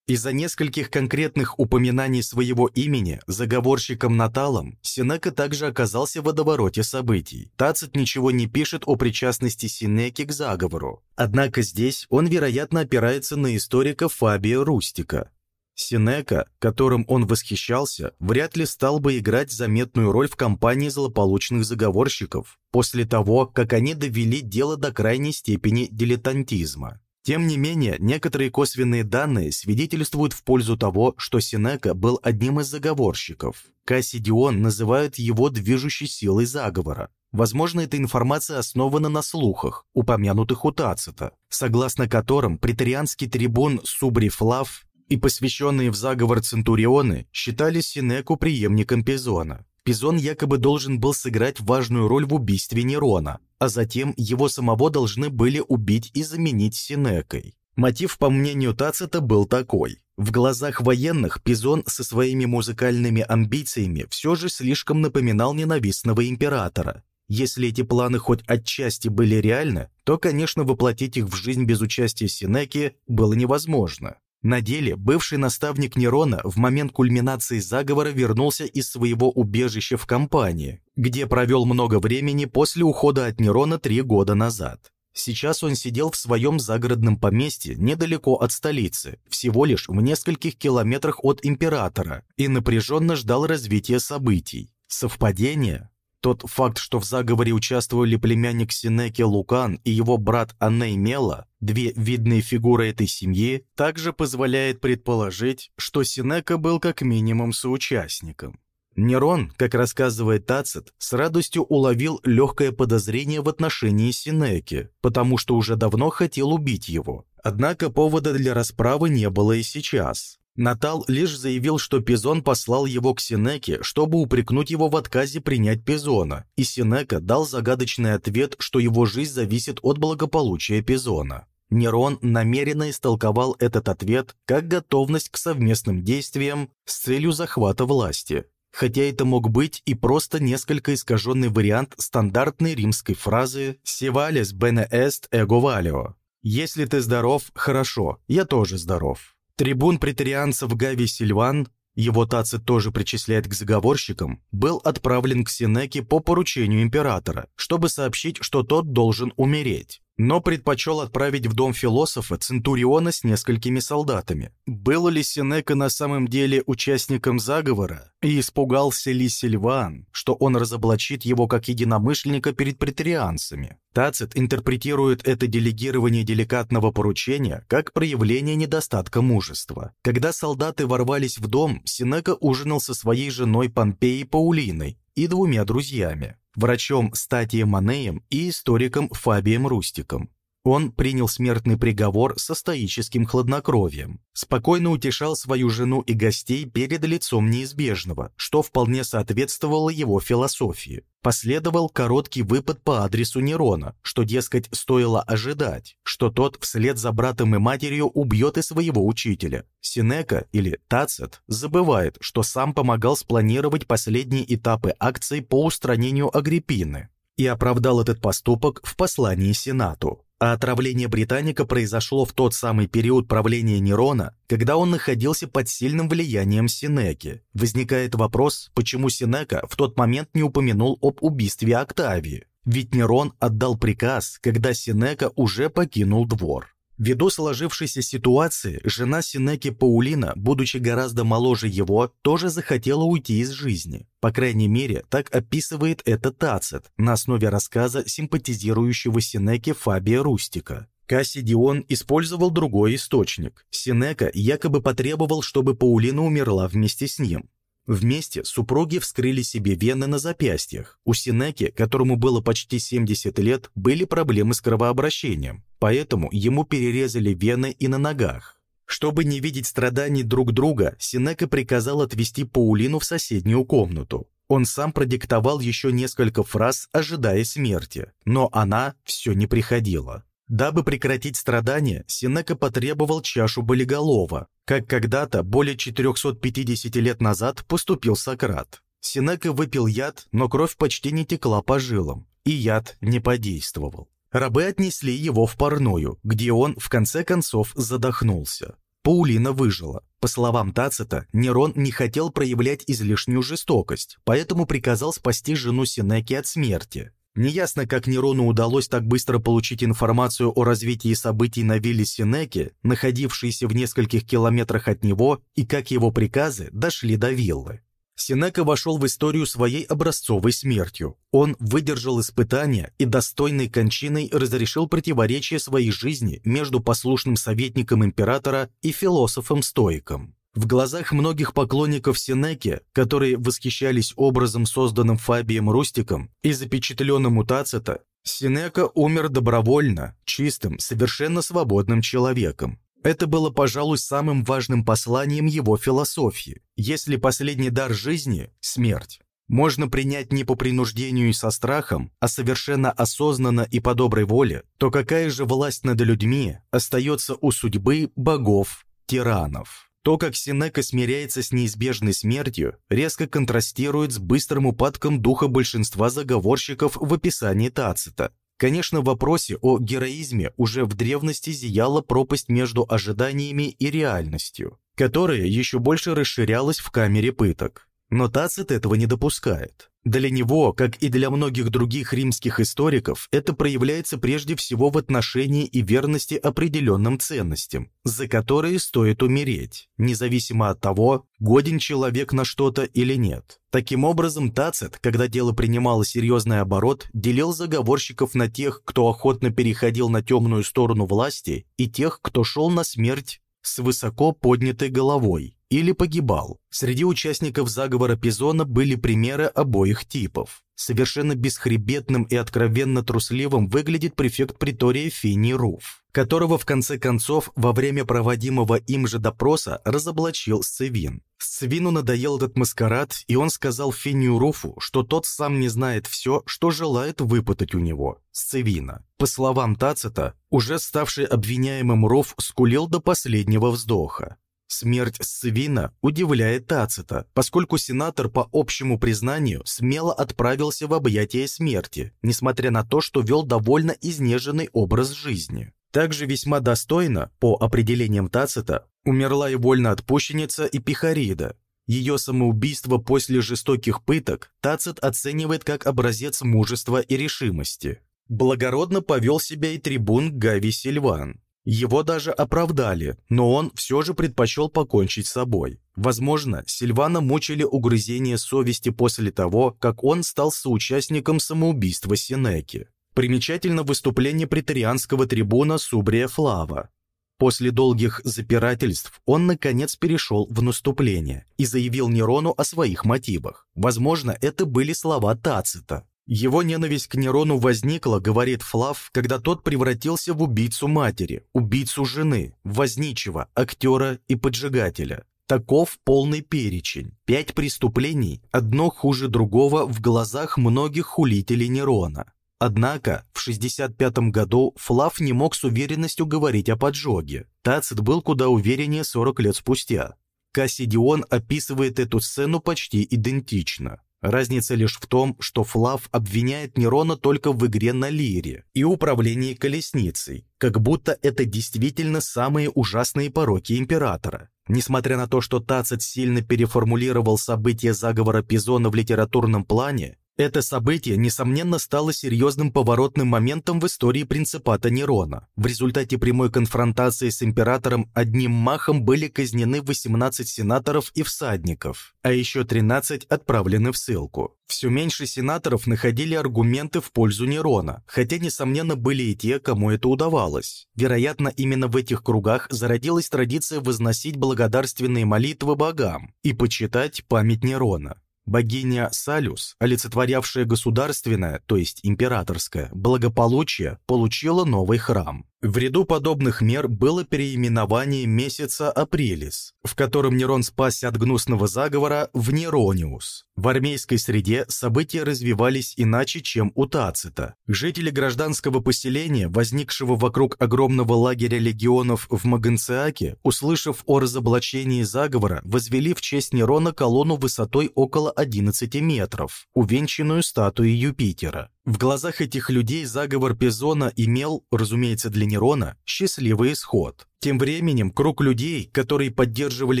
Speaker 1: из-за нескольких конкретных упоминаний своего имени заговорщиком Наталом Синека также оказался в водовороте событий. Тацит ничего не пишет о причастности Синеки к заговору. Однако здесь он, вероятно, опирается на историка Фабия Рустика. Синека, которым он восхищался, вряд ли стал бы играть заметную роль в кампании злополучных заговорщиков после того, как они довели дело до крайней степени дилетантизма. Тем не менее, некоторые косвенные данные свидетельствуют в пользу того, что Синека был одним из заговорщиков. Кассидион называет его движущей силой заговора. Возможно, эта информация основана на слухах, упомянутых у Тацита, согласно которым претарианский трибун Субрифлав и посвященные в заговор Центурионы считали Синеку преемником Пизона. Пизон якобы должен был сыграть важную роль в убийстве Нерона, а затем его самого должны были убить и заменить Синекой. Мотив, по мнению Тацита, был такой. В глазах военных Пизон со своими музыкальными амбициями все же слишком напоминал ненавистного императора. Если эти планы хоть отчасти были реальны, то, конечно, воплотить их в жизнь без участия Синеки было невозможно. На деле бывший наставник Нерона в момент кульминации заговора вернулся из своего убежища в компании, где провел много времени после ухода от Нерона три года назад. Сейчас он сидел в своем загородном поместье недалеко от столицы, всего лишь в нескольких километрах от императора, и напряженно ждал развития событий. Совпадение? Тот факт, что в заговоре участвовали племянник Синеки Лукан и его брат Анней Мела, две видные фигуры этой семьи, также позволяет предположить, что Синека был как минимум соучастником. Нерон, как рассказывает Тацит, с радостью уловил легкое подозрение в отношении Синеки, потому что уже давно хотел убить его. Однако повода для расправы не было и сейчас. Натал лишь заявил, что Пизон послал его к Синеке, чтобы упрекнуть его в отказе принять Пизона, и Синека дал загадочный ответ, что его жизнь зависит от благополучия Пизона. Нерон намеренно истолковал этот ответ как готовность к совместным действиям с целью захвата власти, хотя это мог быть и просто несколько искаженный вариант стандартной римской фразы «Севалес bene est ego valio» «Если ты здоров, хорошо, я тоже здоров». Трибун претарианцев Гавий Сильван, его Тацит тоже причисляет к заговорщикам, был отправлен к Синеке по поручению императора, чтобы сообщить, что тот должен умереть но предпочел отправить в дом философа Центуриона с несколькими солдатами. Был ли Сенека на самом деле участником заговора? И испугался ли Сильван, что он разоблачит его как единомышленника перед претарианцами? Тацит интерпретирует это делегирование деликатного поручения как проявление недостатка мужества. Когда солдаты ворвались в дом, Сенека ужинал со своей женой Помпеей Паулиной и двумя друзьями врачом Статием Манеем и историком Фабием Рустиком. Он принял смертный приговор со стоическим хладнокровием, спокойно утешал свою жену и гостей перед лицом неизбежного, что вполне соответствовало его философии. Последовал короткий выпад по адресу Нерона, что, дескать, стоило ожидать, что тот вслед за братом и матерью убьет и своего учителя. Синека или Тацет забывает, что сам помогал спланировать последние этапы акций по устранению Агриппины и оправдал этот поступок в послании Сенату а отравление Британика произошло в тот самый период правления Нерона, когда он находился под сильным влиянием Синеки. Возникает вопрос, почему Синека в тот момент не упомянул об убийстве Октавии. Ведь Нерон отдал приказ, когда Синека уже покинул двор. Ввиду сложившейся ситуации, жена Синеки Паулина, будучи гораздо моложе его, тоже захотела уйти из жизни. По крайней мере, так описывает это Тацет на основе рассказа симпатизирующего Синеке Фабия Рустика. Кассидион использовал другой источник. Синека якобы потребовал, чтобы Паулина умерла вместе с ним. Вместе супруги вскрыли себе вены на запястьях. У Синеки, которому было почти 70 лет, были проблемы с кровообращением, поэтому ему перерезали вены и на ногах. Чтобы не видеть страданий друг друга, Синека приказал отвести Паулину в соседнюю комнату. Он сам продиктовал еще несколько фраз, ожидая смерти, но она все не приходила. Дабы прекратить страдания, Синека потребовал чашу болиголова, как когда-то, более 450 лет назад, поступил Сократ. Синека выпил яд, но кровь почти не текла по жилам, и яд не подействовал. Рабы отнесли его в парную, где он, в конце концов, задохнулся. Паулина выжила. По словам Тацита, Нерон не хотел проявлять излишнюю жестокость, поэтому приказал спасти жену Синеки от смерти. Неясно, как Нерону удалось так быстро получить информацию о развитии событий на вилле Синеки, находившейся в нескольких километрах от него, и как его приказы дошли до виллы. Синека вошел в историю своей образцовой смертью. Он выдержал испытания и достойной кончиной разрешил противоречие своей жизни между послушным советником императора и философом-стоиком. В глазах многих поклонников Сенеки, которые восхищались образом, созданным Фабием Рустиком и запечатленным у Тацита, Сенека умер добровольно, чистым, совершенно свободным человеком. Это было, пожалуй, самым важным посланием его философии. Если последний дар жизни – смерть, можно принять не по принуждению и со страхом, а совершенно осознанно и по доброй воле, то какая же власть над людьми остается у судьбы богов, тиранов? То, как Синека смиряется с неизбежной смертью, резко контрастирует с быстрым упадком духа большинства заговорщиков в описании Тацита. Конечно, в вопросе о героизме уже в древности зияла пропасть между ожиданиями и реальностью, которая еще больше расширялась в камере пыток. Но Тацит этого не допускает. Для него, как и для многих других римских историков, это проявляется прежде всего в отношении и верности определенным ценностям, за которые стоит умереть, независимо от того, годен человек на что-то или нет. Таким образом, Тацит, когда дело принимало серьезный оборот, делил заговорщиков на тех, кто охотно переходил на темную сторону власти, и тех, кто шел на смерть с высоко поднятой головой или погибал. Среди участников заговора Пизона были примеры обоих типов. Совершенно бесхребетным и откровенно трусливым выглядит префект притория Фини Руф, которого в конце концов во время проводимого им же допроса разоблачил Сцевин. Сцевину надоел этот маскарад, и он сказал Финию Руфу, что тот сам не знает все, что желает выпытать у него, Сцевина. По словам Тацита, уже ставший обвиняемым Руф скулил до последнего вздоха. Смерть Свина удивляет Тацита, поскольку сенатор по общему признанию смело отправился в объятия смерти, несмотря на то, что вел довольно изнеженный образ жизни. Также весьма достойно, по определениям Тацита, умерла и вольноотпущенница Эпихарида. Ее самоубийство после жестоких пыток Тацит оценивает как образец мужества и решимости. Благородно повел себя и трибун Гави Сильван, его даже оправдали, но он все же предпочел покончить с собой. Возможно, Сильвана мучили угрызения совести после того, как он стал соучастником самоубийства Синеки. Примечательно выступление претарианского трибуна Субрия Флава. После долгих запирательств он, наконец, перешел в наступление и заявил Нерону о своих мотивах. Возможно, это были слова Тацита. Его ненависть к Нерону возникла, говорит Флав, когда тот превратился в убийцу матери, убийцу жены, возничего, актера и поджигателя. Таков полный перечень. Пять преступлений, одно хуже другого в глазах многих хулителей Нерона. Однако в 65 году Флав не мог с уверенностью говорить о поджоге. Тацит был куда увереннее 40 лет спустя. Кассидион описывает эту сцену почти идентично. Разница лишь в том, что Флав обвиняет Нерона только в игре на лире и управлении колесницей, как будто это действительно самые ужасные пороки императора. Несмотря на то, что Тацит сильно переформулировал события заговора Пизона в литературном плане, это событие, несомненно, стало серьезным поворотным моментом в истории принципата Нерона. В результате прямой конфронтации с императором одним махом были казнены 18 сенаторов и всадников, а еще 13 отправлены в ссылку. Все меньше сенаторов находили аргументы в пользу Нерона, хотя, несомненно, были и те, кому это удавалось. Вероятно, именно в этих кругах зародилась традиция возносить благодарственные молитвы богам и почитать память Нерона. Богиня Салюс, олицетворявшая государственное, то есть императорское, благополучие, получила новый храм. В ряду подобных мер было переименование месяца Апрелис, в котором Нерон спасся от гнусного заговора в Нерониус. В армейской среде события развивались иначе, чем у Тацита. Жители гражданского поселения, возникшего вокруг огромного лагеря легионов в Маганциаке, услышав о разоблачении заговора, возвели в честь Нерона колонну высотой около 11 метров, увенчанную статуей Юпитера. В глазах этих людей заговор Пизона имел, разумеется, для Нерона, счастливый исход. Тем временем круг людей, которые поддерживали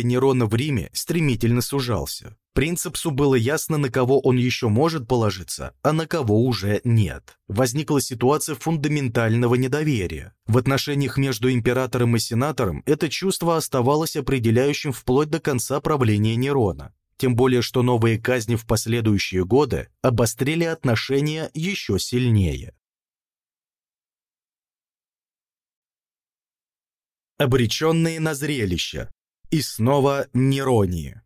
Speaker 1: Нерона в Риме, стремительно сужался. Принципсу было ясно, на кого он еще может положиться, а на кого уже нет. Возникла ситуация фундаментального недоверия. В отношениях между императором и сенатором это чувство оставалось определяющим вплоть до конца правления Нерона тем более что новые казни в последующие годы обострили отношения еще сильнее. Обреченные на зрелище. И снова Неронии.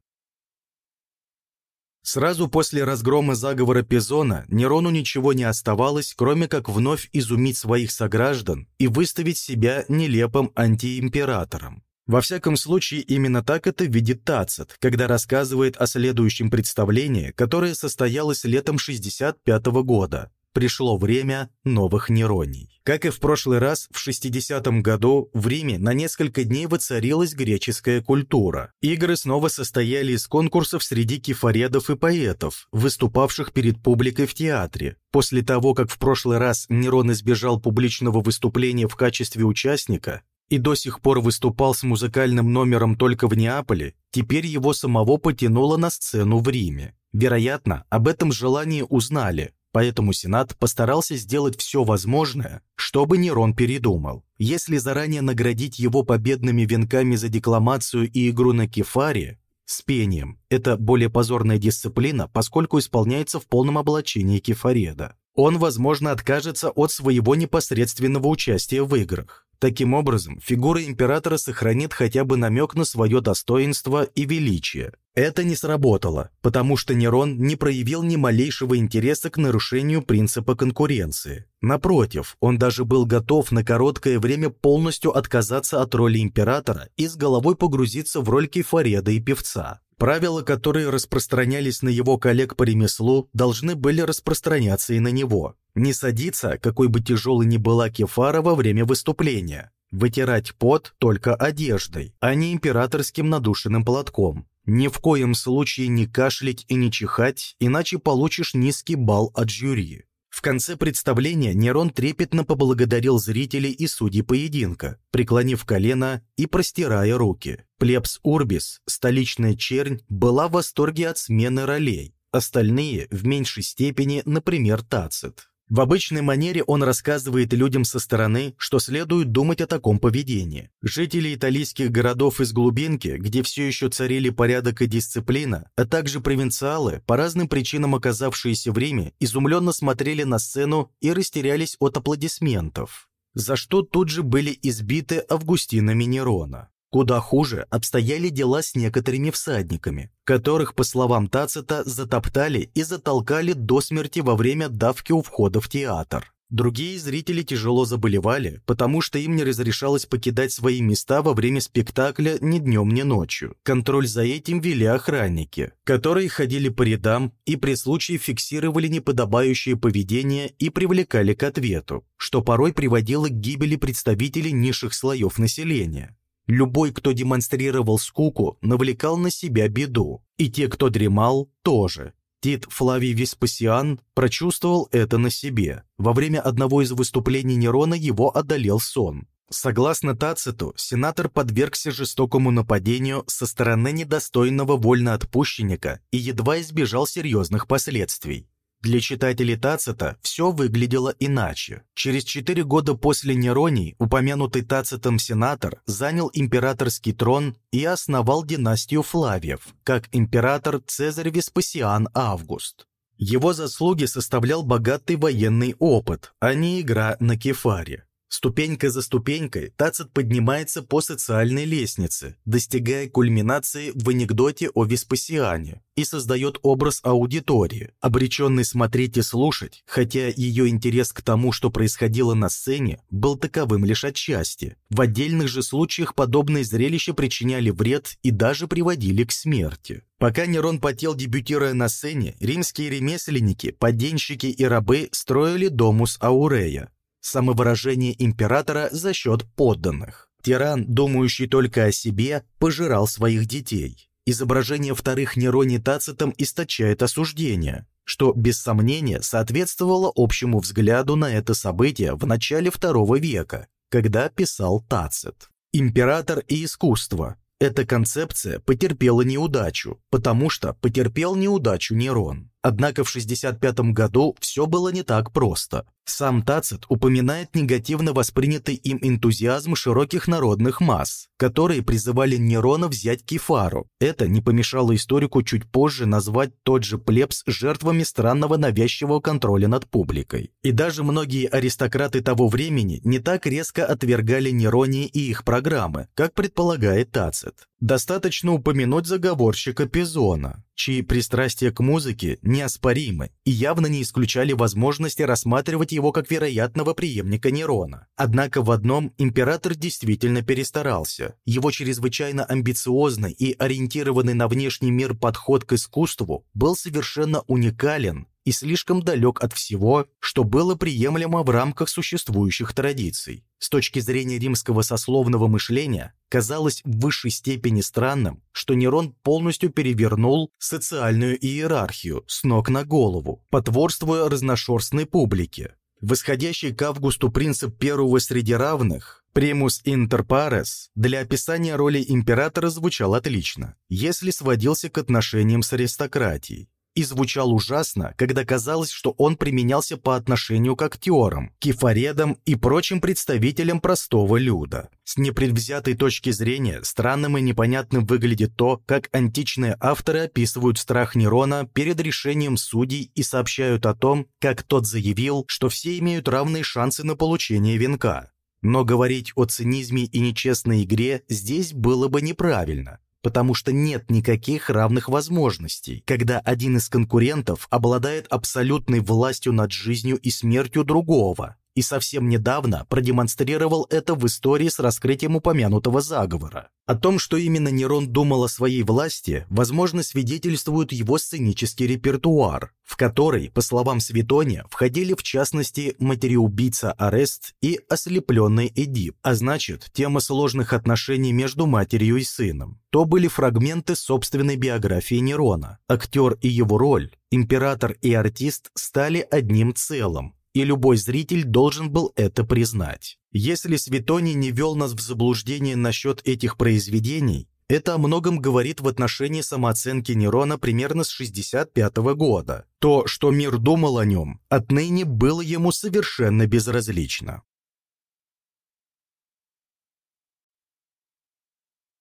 Speaker 1: Сразу после разгрома заговора Пизона Нерону ничего не оставалось, кроме как вновь изумить своих сограждан и выставить себя нелепым антиимператором. Во всяком случае, именно так это видит Тацит, когда рассказывает о следующем представлении, которое состоялось летом 65 -го года. Пришло время новых Нероний. Как и в прошлый раз, в 60 году в Риме на несколько дней воцарилась греческая культура. Игры снова состояли из конкурсов среди кефаредов и поэтов, выступавших перед публикой в театре. После того, как в прошлый раз Нерон избежал публичного выступления в качестве участника, и до сих пор выступал с музыкальным номером только в Неаполе, теперь его самого потянуло на сцену в Риме. Вероятно, об этом желании узнали, поэтому Сенат постарался сделать все возможное, чтобы Нерон передумал. Если заранее наградить его победными венками за декламацию и игру на кефаре, с пением, это более позорная дисциплина, поскольку исполняется в полном облачении кефареда, он, возможно, откажется от своего непосредственного участия в играх. Таким образом, фигура императора сохранит хотя бы намек на свое достоинство и величие. Это не сработало, потому что Нерон не проявил ни малейшего интереса к нарушению принципа конкуренции. Напротив, он даже был готов на короткое время полностью отказаться от роли императора и с головой погрузиться в роль кефареда и певца. Правила, которые распространялись на его коллег по ремеслу, должны были распространяться и на него. Не садиться, какой бы тяжелой ни была кефара во время выступления. Вытирать пот только одеждой, а не императорским надушенным платком. Ни в коем случае не кашлять и не чихать, иначе получишь низкий балл от жюри. В конце представления Нерон трепетно поблагодарил зрителей и судей поединка, преклонив колено и простирая руки. Плебс Урбис, столичная чернь, была в восторге от смены ролей, остальные в меньшей степени, например, Тацит. В обычной манере он рассказывает людям со стороны, что следует думать о таком поведении. Жители итальянских городов из глубинки, где все еще царили порядок и дисциплина, а также провинциалы, по разным причинам оказавшиеся в Риме, изумленно смотрели на сцену и растерялись от аплодисментов, за что тут же были избиты Августинами Нерона. Куда хуже обстояли дела с некоторыми всадниками, которых, по словам Тацита, затоптали и затолкали до смерти во время давки у входа в театр. Другие зрители тяжело заболевали, потому что им не разрешалось покидать свои места во время спектакля ни днем, ни ночью. Контроль за этим вели охранники, которые ходили по рядам и при случае фиксировали неподобающее поведение и привлекали к ответу, что порой приводило к гибели представителей низших слоев населения. Любой, кто демонстрировал скуку, навлекал на себя беду, и те, кто дремал, тоже. Тит Флавий Веспасиан прочувствовал это на себе. Во время одного из выступлений Нерона его одолел сон. Согласно Тациту, сенатор подвергся жестокому нападению со стороны недостойного вольноотпущенника и едва избежал серьезных последствий. Для читателей Тацита все выглядело иначе. Через четыре года после Нероний упомянутый Тацитом сенатор занял императорский трон и основал династию Флавиев, как император Цезарь Веспасиан Август. Его заслуги составлял богатый военный опыт, а не игра на кефаре. Ступенька за ступенькой Тацит поднимается по социальной лестнице, достигая кульминации в анекдоте о Веспасиане и создает образ аудитории, обреченной смотреть и слушать, хотя ее интерес к тому, что происходило на сцене, был таковым лишь отчасти. В отдельных же случаях подобные зрелища причиняли вред и даже приводили к смерти. Пока Нерон потел, дебютируя на сцене, римские ремесленники, поденщики и рабы строили домус Аурея, самовыражение императора за счет подданных. Тиран, думающий только о себе, пожирал своих детей. Изображение вторых Нерони Тацитом источает осуждение, что, без сомнения, соответствовало общему взгляду на это событие в начале II века, когда писал Тацит. Император и искусство. Эта концепция потерпела неудачу, потому что потерпел неудачу Нерон. Однако в 65 году все было не так просто. Сам Тацит упоминает негативно воспринятый им энтузиазм широких народных масс, которые призывали Нерона взять Кефару. Это не помешало историку чуть позже назвать тот же плебс жертвами странного навязчивого контроля над публикой. И даже многие аристократы того времени не так резко отвергали Неронии и их программы, как предполагает Тацит. Достаточно упомянуть заговорщика Пизона, чьи пристрастия к музыке неоспоримы и явно не исключали возможности рассматривать его как вероятного преемника Нерона. Однако в одном император действительно перестарался. Его чрезвычайно амбициозный и ориентированный на внешний мир подход к искусству был совершенно уникален и слишком далек от всего, что было приемлемо в рамках существующих традиций. С точки зрения римского сословного мышления, казалось в высшей степени странным, что Нерон полностью перевернул социальную иерархию с ног на голову, потворствуя разношерстной публике. Восходящий к Августу принцип первого среди равных Примус интер парес для описания роли императора звучал отлично, если сводился к отношениям с аристократией и звучал ужасно, когда казалось, что он применялся по отношению к актерам, кефаредам и прочим представителям простого люда. С непредвзятой точки зрения странным и непонятным выглядит то, как античные авторы описывают страх Нерона перед решением судей и сообщают о том, как тот заявил, что все имеют равные шансы на получение венка. Но говорить о цинизме и нечестной игре здесь было бы неправильно потому что нет никаких равных возможностей, когда один из конкурентов обладает абсолютной властью над жизнью и смертью другого, и совсем недавно продемонстрировал это в истории с раскрытием упомянутого заговора. О том, что именно Нерон думал о своей власти, возможно, свидетельствует его сценический репертуар, в который, по словам Светония, входили в частности материубийца Арест и ослепленный Эдип, а значит, тема сложных отношений между матерью и сыном. То были фрагменты собственной биографии Нерона. Актер и его роль, император и артист стали одним целым, и любой зритель должен был это признать. Если Светоний не вел нас в заблуждение насчет этих произведений, это о многом говорит в отношении самооценки Нерона примерно с 65 -го года. То, что мир думал о нем, отныне было ему совершенно безразлично.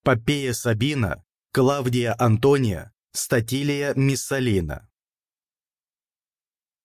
Speaker 1: Попея Сабина, Клавдия Антония, Статилия Миссалина.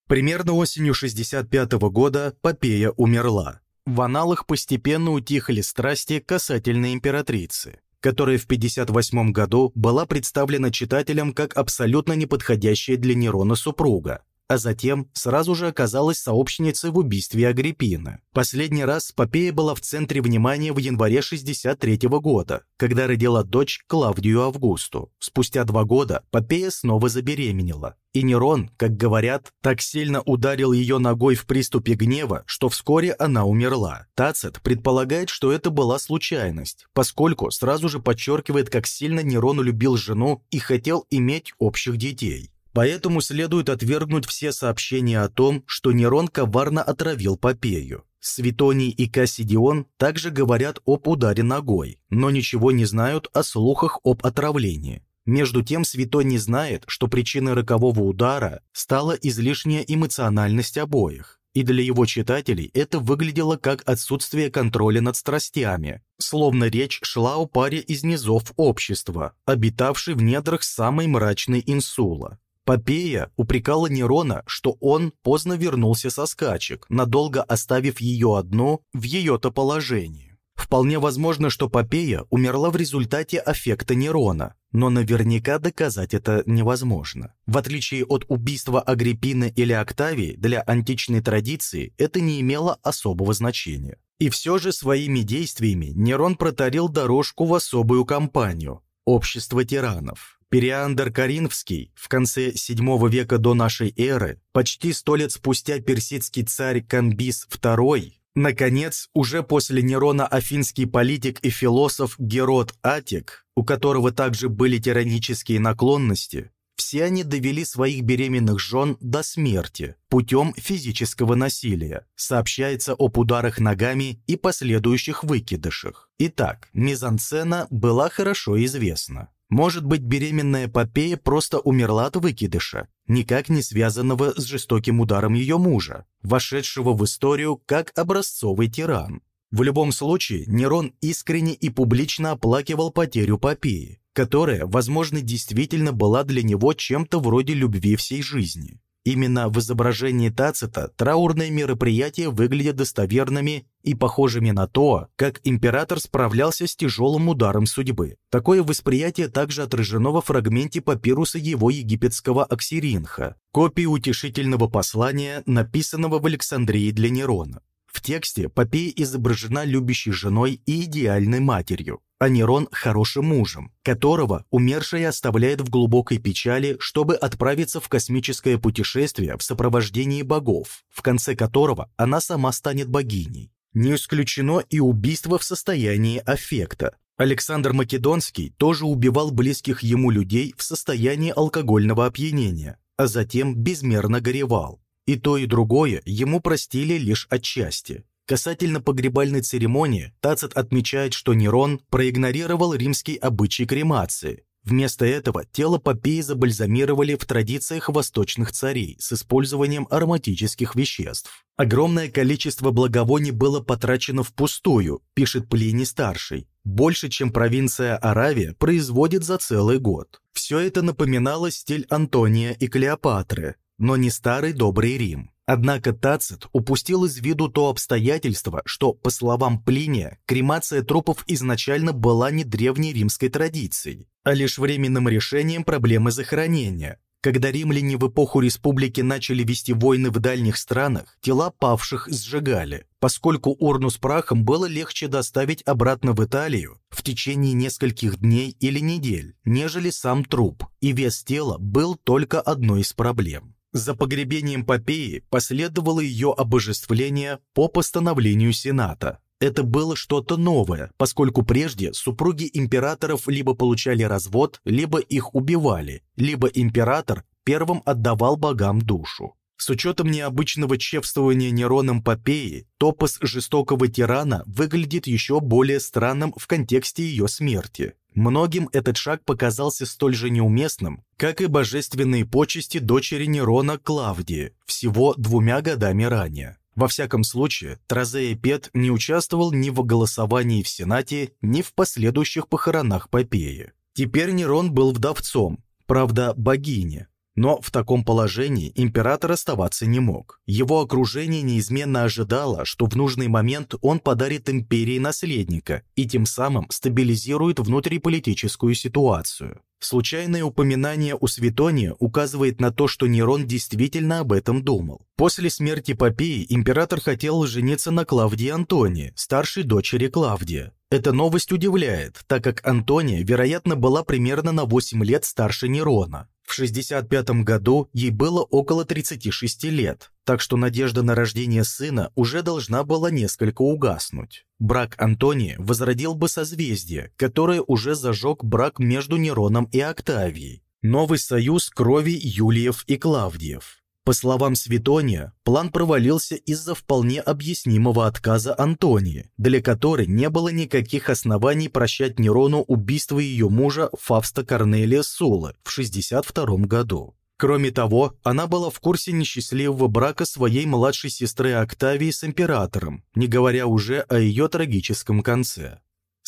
Speaker 1: Примерно осенью 65 -го года Попея умерла. В аналах постепенно утихли страсти касательно императрицы. которая в 58 году была представлена читателям как абсолютно неподходящая для Нерона супруга, а затем сразу же оказалась сообщницей в убийстве Агриппины. Последний раз Попея была в центре внимания в январе 63 года, когда родила дочь Клавдию Августу. Спустя два года Попея снова забеременела. И Нерон, как говорят, так сильно ударил ее ногой в приступе гнева, что вскоре она умерла. Тацит предполагает, что это была случайность, поскольку сразу же подчеркивает, как сильно Нерон любил жену и хотел иметь общих детей. Поэтому следует отвергнуть все сообщения о том, что Нерон коварно отравил Попею. Светоний и Кассидион также говорят об ударе ногой, но ничего не знают о слухах об отравлении. Между тем Светоний знает, что причиной рокового удара стала излишняя эмоциональность обоих. И для его читателей это выглядело как отсутствие контроля над страстями, словно речь шла о паре из низов общества, обитавшей в недрах самой мрачной инсула. Попея упрекала Нерона, что он поздно вернулся со скачек, надолго оставив ее одну в ее-то положении. Вполне возможно, что Попея умерла в результате аффекта Нерона, но наверняка доказать это невозможно. В отличие от убийства Агриппины или Октавии, для античной традиции это не имело особого значения. И все же своими действиями Нерон протарил дорожку в особую кампанию – общество тиранов. Периандр Каринфский в конце VII века до нашей эры, почти сто лет спустя персидский царь Камбис II, наконец, уже после Нерона афинский политик и философ Герод Атик, у которого также были тиранические наклонности, все они довели своих беременных жен до смерти путем физического насилия. Сообщается об ударах ногами и последующих выкидышах. Итак, мизансцена была хорошо известна. Может быть, беременная Попея просто умерла от выкидыша, никак не связанного с жестоким ударом ее мужа, вошедшего в историю как образцовый тиран. В любом случае, Нерон искренне и публично оплакивал потерю Попеи, которая, возможно, действительно была для него чем-то вроде любви всей жизни. Именно в изображении Тацита траурные мероприятия выглядят достоверными и похожими на то, как император справлялся с тяжелым ударом судьбы. Такое восприятие также отражено во фрагменте папируса его египетского Аксиринха, копии утешительного послания, написанного в Александрии для Нерона. В тексте Попея изображена любящей женой и идеальной матерью, а Нерон – хорошим мужем, которого умершая оставляет в глубокой печали, чтобы отправиться в космическое путешествие в сопровождении богов, в конце которого она сама станет богиней. Не исключено и убийство в состоянии аффекта. Александр Македонский тоже убивал близких ему людей в состоянии алкогольного опьянения, а затем безмерно горевал. И то, и другое ему простили лишь отчасти. Касательно погребальной церемонии, Тацит отмечает, что Нерон проигнорировал римский обычай кремации. Вместо этого тело Попеи забальзамировали в традициях восточных царей с использованием ароматических веществ. Огромное количество благовоний было потрачено впустую, пишет Плиний Старший, больше, чем провинция Аравия производит за целый год. Все это напоминало стиль Антония и Клеопатры, но не старый добрый Рим. Однако Тацит упустил из виду то обстоятельство, что, по словам Плиния, кремация трупов изначально была не древней римской традицией, а лишь временным решением проблемы захоронения. Когда римляне в эпоху республики начали вести войны в дальних странах, тела павших сжигали, поскольку урну с прахом было легче доставить обратно в Италию в течение нескольких дней или недель, нежели сам труп, и вес тела был только одной из проблем. За погребением Попеи последовало ее обожествление по постановлению Сената. Это было что-то новое, поскольку прежде супруги императоров либо получали развод, либо их убивали, либо император первым отдавал богам душу. С учетом необычного чевствования Нероном Попеи, топос жестокого тирана выглядит еще более странным в контексте ее смерти. Многим этот шаг показался столь же неуместным, как и божественные почести дочери Нерона Клавдии, всего двумя годами ранее. Во всяком случае, Тразея Пет не участвовал ни в голосовании в Сенате, ни в последующих похоронах Попеи. Теперь Нерон был вдовцом, правда, богини. Но в таком положении император оставаться не мог. Его окружение неизменно ожидало, что в нужный момент он подарит империи наследника и тем самым стабилизирует внутриполитическую ситуацию. Случайное упоминание у Светония указывает на то, что Нерон действительно об этом думал. После смерти Попеи император хотел жениться на Клавдии Антонии, старшей дочери Клавдия. Эта новость удивляет, так как Антония, вероятно, была примерно на 8 лет старше Нерона. В 65 году ей было около 36 лет, так что надежда на рождение сына уже должна была несколько угаснуть. Брак Антонии возродил бы созвездие, которое уже зажег брак между Нероном и Октавией. Новый союз крови Юлиев и Клавдиев. По словам Светония, план провалился из-за вполне объяснимого отказа Антонии, для которой не было никаких оснований прощать Нерону убийство ее мужа Фавста Корнелия Сулы в 62 году. Кроме того, она была в курсе несчастливого брака своей младшей сестры Октавии с императором, не говоря уже о ее трагическом конце.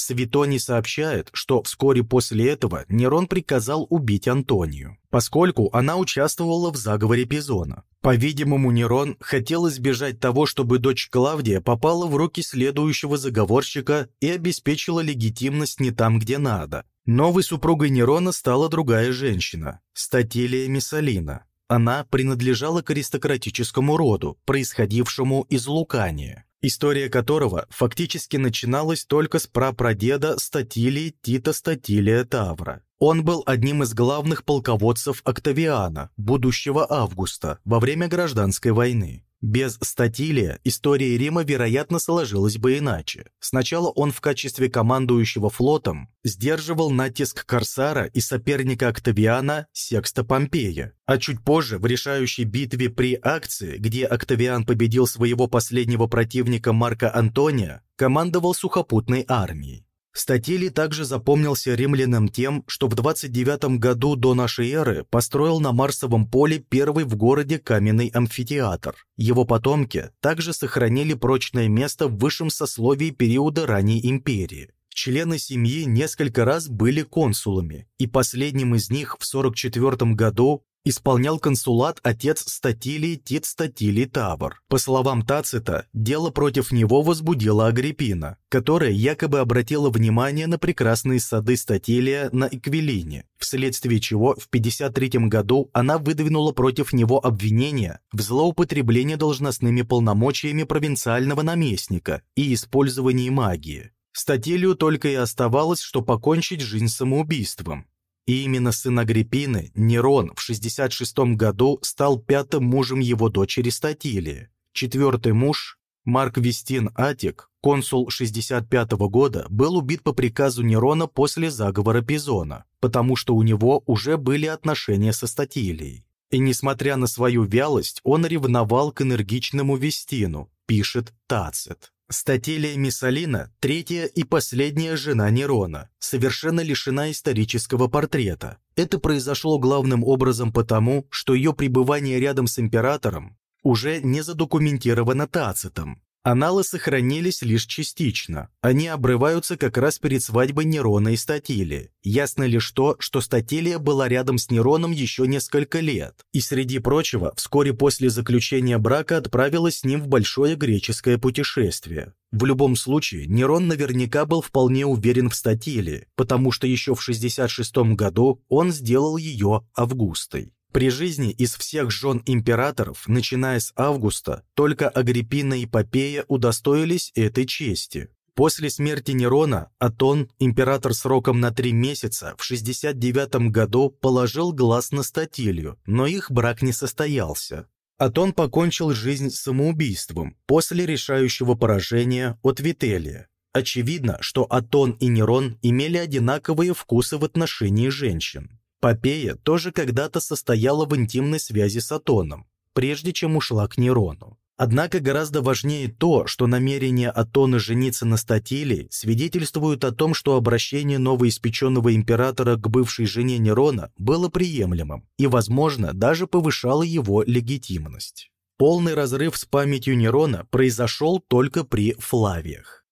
Speaker 1: Светоний сообщает, что вскоре после этого Нерон приказал убить Антонию, поскольку она участвовала в заговоре Пизона. По-видимому, Нерон хотел избежать того, чтобы дочь Клавдия попала в руки следующего заговорщика и обеспечила легитимность не там, где надо. Новой супругой Нерона стала другая женщина – Статилия Миссалина. Она принадлежала к аристократическому роду, происходившему из Лукания история которого фактически начиналась только с прапрадеда Статилии Тита Статилия Тавра. Он был одним из главных полководцев Октавиана, будущего Августа, во время гражданской войны. Без Статилия история Рима, вероятно, сложилась бы иначе. Сначала он в качестве командующего флотом сдерживал натиск Корсара и соперника Октавиана Секста Помпея, а чуть позже в решающей битве при Акции, где Октавиан победил своего последнего противника Марка Антония, командовал сухопутной армией. Статилий также запомнился римлянам тем, что в 29 году до нашей эры построил на Марсовом поле первый в городе каменный амфитеатр. Его потомки также сохранили прочное место в высшем сословии периода ранней империи. Члены семьи несколько раз были консулами, и последним из них в 44 году исполнял консулат отец Статилий Тит Статилий Табор. По словам Тацита, дело против него возбудила Агриппина, которая якобы обратила внимание на прекрасные сады Статилия на Эквилине, вследствие чего в 53 году она выдвинула против него обвинение в злоупотреблении должностными полномочиями провинциального наместника и использовании магии. Статилию только и оставалось, что покончить жизнь самоубийством. И именно сын Агриппины, Нерон, в 66 году стал пятым мужем его дочери Статилии. Четвертый муж, Марк Вестин Атик, консул 65 года, был убит по приказу Нерона после заговора Пизона, потому что у него уже были отношения со Статилией. И несмотря на свою вялость, он ревновал к энергичному Вестину, пишет Тацит. Статилия Миссалина – третья и последняя жена Нерона, совершенно лишена исторического портрета. Это произошло главным образом потому, что ее пребывание рядом с императором уже не задокументировано Тацитом, Аналы сохранились лишь частично. Они обрываются как раз перед свадьбой Нерона и Статилия. Ясно лишь то, что Статилия была рядом с Нероном еще несколько лет, и, среди прочего, вскоре после заключения брака отправилась с ним в большое греческое путешествие. В любом случае, Нерон наверняка был вполне уверен в Статилии, потому что еще в 66 году он сделал ее Августой. При жизни из всех жен императоров, начиная с Августа, только Агриппина и Попея удостоились этой чести. После смерти Нерона Атон, император сроком на три месяца, в 69 году положил глаз на Статилью, но их брак не состоялся. Атон покончил жизнь самоубийством после решающего поражения от Вителия. Очевидно, что Атон и Нерон имели одинаковые вкусы в отношении женщин. Попея тоже когда-то состояла в интимной связи с Атоном, прежде чем ушла к Нерону. Однако гораздо важнее то, что намерение Атона жениться на Статилии свидетельствует о том, что обращение новоиспеченного императора к бывшей жене Нерона было приемлемым и, возможно, даже повышало его легитимность. Полный разрыв с памятью Нерона произошел только при Флавиях.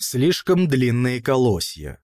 Speaker 1: Слишком длинные колосья.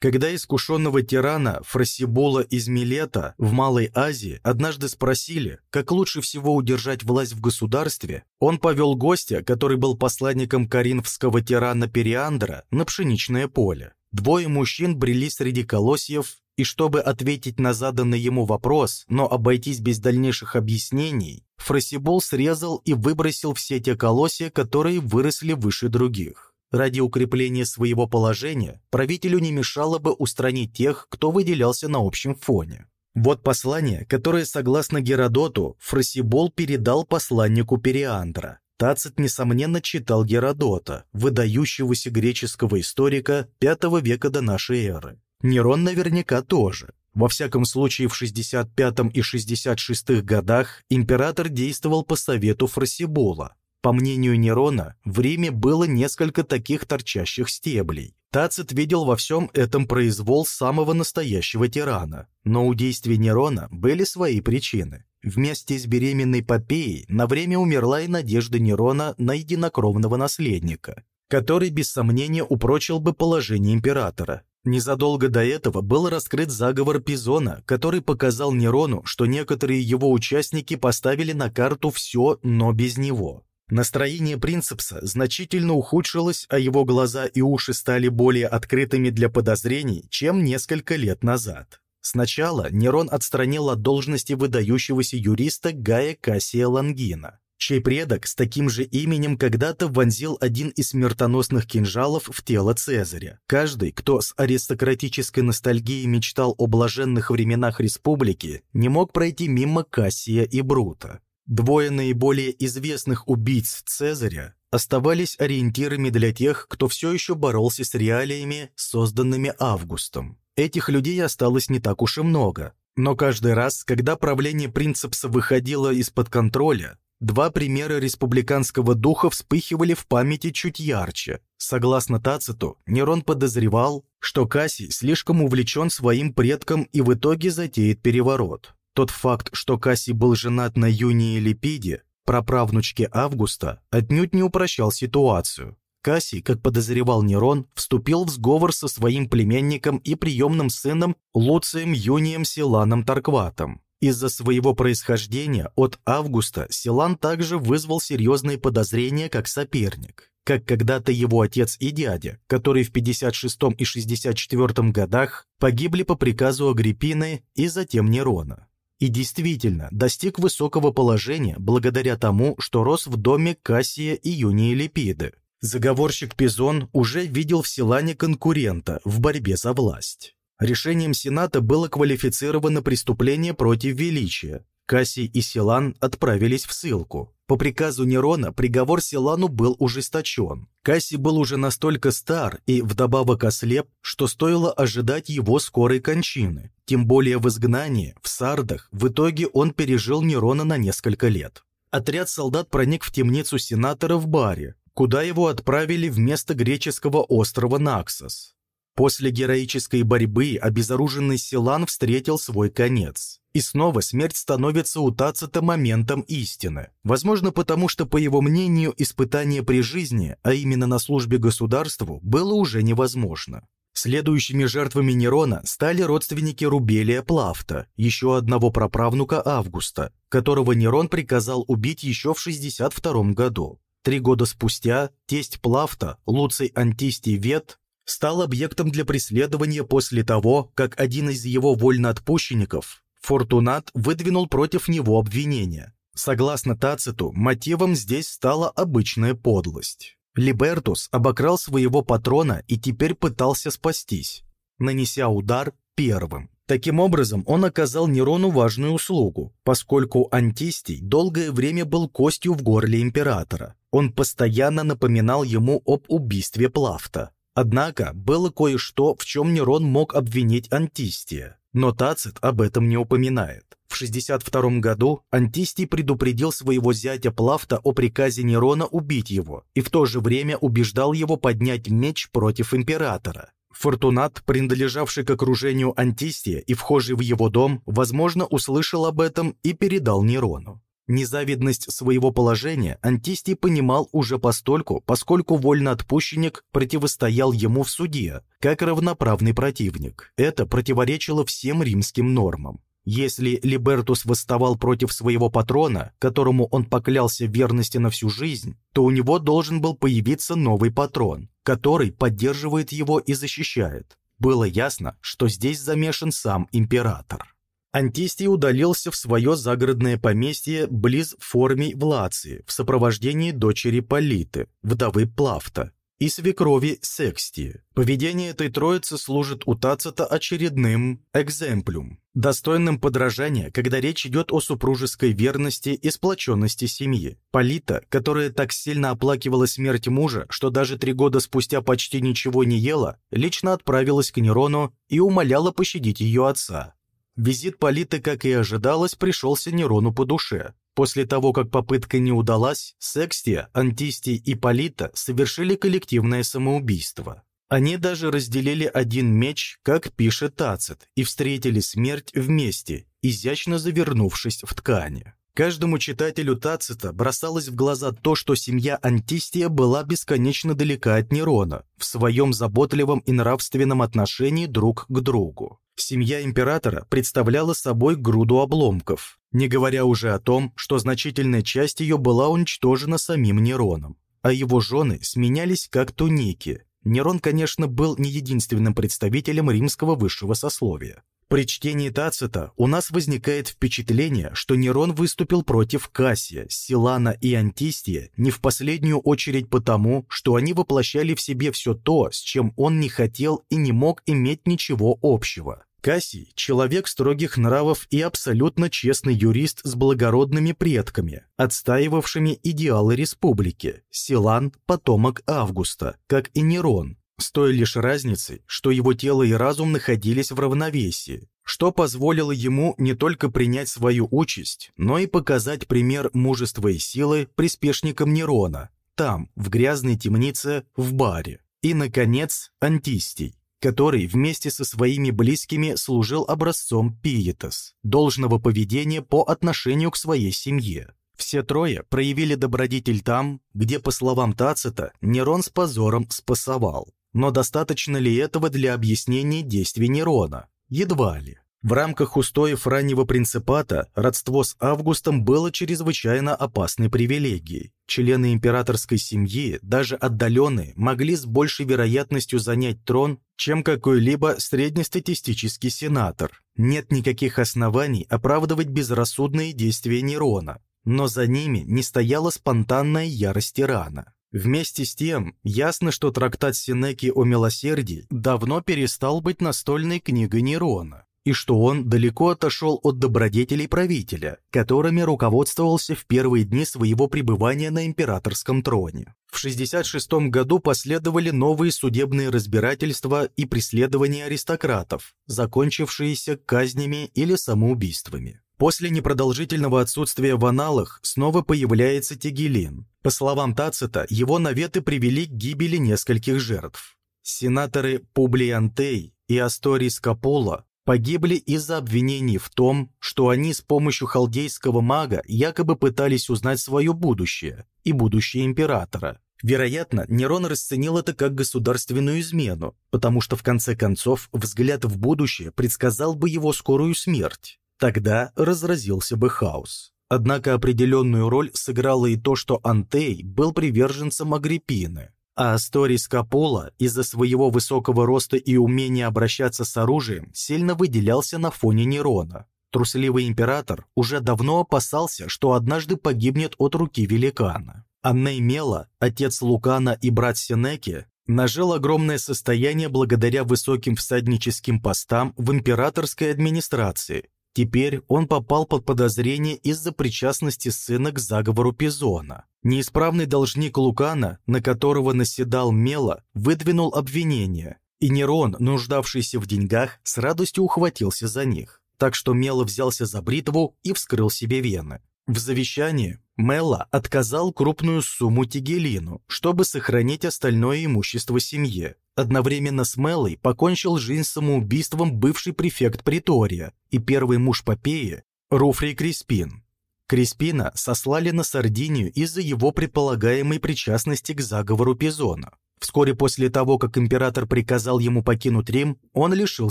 Speaker 1: Когда искушенного тирана Фрасибола из Милета в Малой Азии однажды спросили, как лучше всего удержать власть в государстве, он повел гостя, который был посланником коринфского тирана Периандра, на пшеничное поле. Двое мужчин брели среди колосьев, и чтобы ответить на заданный ему вопрос, но обойтись без дальнейших объяснений, Фрасибол срезал и выбросил все те колосья, которые выросли выше других. Ради укрепления своего положения правителю не мешало бы устранить тех, кто выделялся на общем фоне. Вот послание, которое, согласно Геродоту, Фросибол передал посланнику Периандра. Тацит, несомненно, читал Геродота, выдающегося греческого историка V века до нашей эры. Нерон наверняка тоже. Во всяком случае, в 65 и 66 годах император действовал по совету Фросибола, по мнению Нерона, в Риме было несколько таких торчащих стеблей. Тацит видел во всем этом произвол самого настоящего тирана, но у действий Нерона были свои причины. Вместе с беременной Попеей на время умерла и надежда Нерона на единокровного наследника, который без сомнения упрочил бы положение императора. Незадолго до этого был раскрыт заговор Пизона, который показал Нерону, что некоторые его участники поставили на карту все, но без него. Настроение Принцепса значительно ухудшилось, а его глаза и уши стали более открытыми для подозрений, чем несколько лет назад. Сначала Нерон отстранил от должности выдающегося юриста Гая Кассия Лангина, чей предок с таким же именем когда-то вонзил один из смертоносных кинжалов в тело Цезаря. Каждый, кто с аристократической ностальгией мечтал о блаженных временах республики, не мог пройти мимо Кассия и Брута. Двое наиболее известных убийц Цезаря оставались ориентирами для тех, кто все еще боролся с реалиями, созданными Августом. Этих людей осталось не так уж и много, но каждый раз, когда правление принцепса выходило из-под контроля, два примера республиканского духа вспыхивали в памяти чуть ярче. Согласно Тациту, Нерон подозревал, что Кассий слишком увлечен своим предком и в итоге затеет переворот. Тот факт, что Кассий был женат на Юнии Липиде, праправнучке Августа, отнюдь не упрощал ситуацию. Кассий, как подозревал Нерон, вступил в сговор со своим племянником и приемным сыном Луцием Юнием Силаном Таркватом. Из-за своего происхождения от Августа Силан также вызвал серьезные подозрения как соперник, как когда-то его отец и дядя, которые в 56 и 64 годах погибли по приказу Агриппины и затем Нерона и действительно достиг высокого положения благодаря тому, что рос в доме Кассия и Юнии Липиды. Заговорщик Пизон уже видел в Силане конкурента в борьбе за власть. Решением Сената было квалифицировано преступление против величия. Кассий и Силан отправились в ссылку. По приказу Нерона приговор Силану был ужесточен. Кассий был уже настолько стар и вдобавок ослеп, что стоило ожидать его скорой кончины. Тем более в изгнании, в Сардах, в итоге он пережил Нерона на несколько лет. Отряд солдат проник в темницу сенатора в баре, куда его отправили вместо греческого острова Наксос. После героической борьбы обезоруженный Силан встретил свой конец. И снова смерть становится у Тацита моментом истины. Возможно, потому что, по его мнению, испытание при жизни, а именно на службе государству, было уже невозможно. Следующими жертвами Нерона стали родственники Рубелия Плафта, еще одного праправнука Августа, которого Нерон приказал убить еще в 62 году. Три года спустя тесть Плафта, Луций Антистий Вет, стал объектом для преследования после того, как один из его вольноотпущенников, Фортунат выдвинул против него обвинение. Согласно Тациту, мотивом здесь стала обычная подлость. Либертус обокрал своего патрона и теперь пытался спастись, нанеся удар первым. Таким образом, он оказал Нерону важную услугу, поскольку Антистий долгое время был костью в горле императора. Он постоянно напоминал ему об убийстве Плафта. Однако было кое-что, в чем Нерон мог обвинить Антистия. Но Тацит об этом не упоминает. В 62 году Антистий предупредил своего зятя Плафта о приказе Нерона убить его и в то же время убеждал его поднять меч против императора. Фортунат, принадлежавший к окружению Антистия и вхожий в его дом, возможно, услышал об этом и передал Нерону. Незавидность своего положения Антистий понимал уже постольку, поскольку вольноотпущенник противостоял ему в суде, как равноправный противник. Это противоречило всем римским нормам. Если Либертус восставал против своего патрона, которому он поклялся верности на всю жизнь, то у него должен был появиться новый патрон, который поддерживает его и защищает. Было ясно, что здесь замешан сам император. Антистий удалился в свое загородное поместье близ Формий в Лации в сопровождении дочери Политы, вдовы Плафта, и свекрови Секстии. Поведение этой троицы служит у Тацита очередным экземплюм, достойным подражания, когда речь идет о супружеской верности и сплоченности семьи. Полита, которая так сильно оплакивала смерть мужа, что даже три года спустя почти ничего не ела, лично отправилась к Нерону и умоляла пощадить ее отца. Визит Политы, как и ожидалось, пришелся Нерону по душе. После того, как попытка не удалась, Секстия, Антистий и Полита совершили коллективное самоубийство. Они даже разделили один меч, как пишет Тацит, и встретили смерть вместе, изящно завернувшись в ткани. Каждому читателю Тацита бросалось в глаза то, что семья Антистия была бесконечно далека от Нерона в своем заботливом и нравственном отношении друг к другу. Семья императора представляла собой груду обломков, не говоря уже о том, что значительная часть ее была уничтожена самим Нероном, а его жены сменялись как туники. Нерон, конечно, был не единственным представителем римского высшего сословия. При чтении Тацита у нас возникает впечатление, что Нерон выступил против Кассия, Силана и Антистия не в последнюю очередь потому, что они воплощали в себе все то, с чем он не хотел и не мог иметь ничего общего. Кассий – человек строгих нравов и абсолютно честный юрист с благородными предками, отстаивавшими идеалы республики. Силан – потомок Августа, как и Нерон, с той лишь разницей, что его тело и разум находились в равновесии, что позволило ему не только принять свою участь, но и показать пример мужества и силы приспешникам Нерона, там, в грязной темнице, в баре. И, наконец, Антистий, который вместе со своими близкими служил образцом пиетас, должного поведения по отношению к своей семье. Все трое проявили добродетель там, где, по словам Тацита, Нерон с позором спасовал. Но достаточно ли этого для объяснения действий Нерона? Едва ли. В рамках устоев раннего принципата родство с Августом было чрезвычайно опасной привилегией. Члены императорской семьи, даже отдаленные, могли с большей вероятностью занять трон, чем какой-либо среднестатистический сенатор. Нет никаких оснований оправдывать безрассудные действия Нерона, но за ними не стояла спонтанная ярость тирана. Вместе с тем, ясно, что трактат Сенеки о милосердии давно перестал быть настольной книгой Нерона, и что он далеко отошел от добродетелей правителя, которыми руководствовался в первые дни своего пребывания на императорском троне. В 66 году последовали новые судебные разбирательства и преследования аристократов, закончившиеся казнями или самоубийствами. После непродолжительного отсутствия в аналах снова появляется Тегелин. По словам Тацита, его наветы привели к гибели нескольких жертв. Сенаторы Публий Антей и Асторий Скапола погибли из-за обвинений в том, что они с помощью халдейского мага якобы пытались узнать свое будущее и будущее императора. Вероятно, Нерон расценил это как государственную измену, потому что в конце концов взгляд в будущее предсказал бы его скорую смерть. Тогда разразился бы хаос. Однако определенную роль сыграло и то, что Антей был приверженцем Агриппины, а Асторий Капола из-за своего высокого роста и умения обращаться с оружием сильно выделялся на фоне Нерона. Трусливый император уже давно опасался, что однажды погибнет от руки великана. Анней Мела, отец Лукана и брат Сенеки, нажил огромное состояние благодаря высоким всадническим постам в императорской администрации Теперь он попал под подозрение из-за причастности сына к заговору Пизона. Неисправный должник Лукана, на которого наседал Мела, выдвинул обвинение, и Нерон, нуждавшийся в деньгах, с радостью ухватился за них. Так что Мела взялся за бритву и вскрыл себе вены. В завещании Мелла отказал крупную сумму Тигелину, чтобы сохранить остальное имущество семье. Одновременно с Меллой покончил жизнь самоубийством бывший префект Притория и первый муж Попеи Руфрий Криспин. Криспина сослали на Сардинию из-за его предполагаемой причастности к заговору Пизона. Вскоре после того, как император приказал ему покинуть Рим, он лишил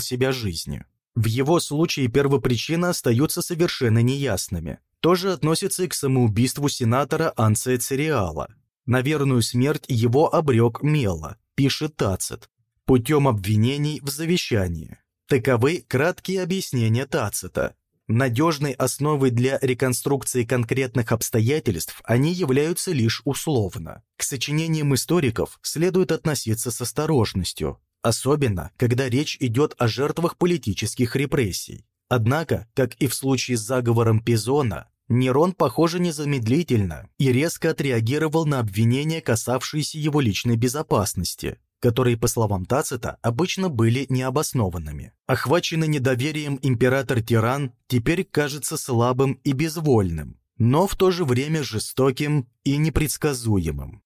Speaker 1: себя жизни. В его случае первопричины остаются совершенно неясными. Тоже относится и к самоубийству сенатора Анция Цериала. На верную смерть его обрек Мела, пишет Тацит, путем обвинений в завещании. Таковы краткие объяснения Тацита. Надежной основой для реконструкции конкретных обстоятельств они являются лишь условно. К сочинениям историков следует относиться с осторожностью, особенно когда речь идет о жертвах политических репрессий. Однако, как и в случае с заговором Пизона, Нерон, похоже, незамедлительно и резко отреагировал на обвинения, касавшиеся его личной безопасности, которые, по словам Тацита, обычно были необоснованными. Охваченный недоверием император-тиран теперь кажется слабым и безвольным, но в то же время жестоким и непредсказуемым.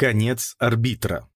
Speaker 1: Конец арбитра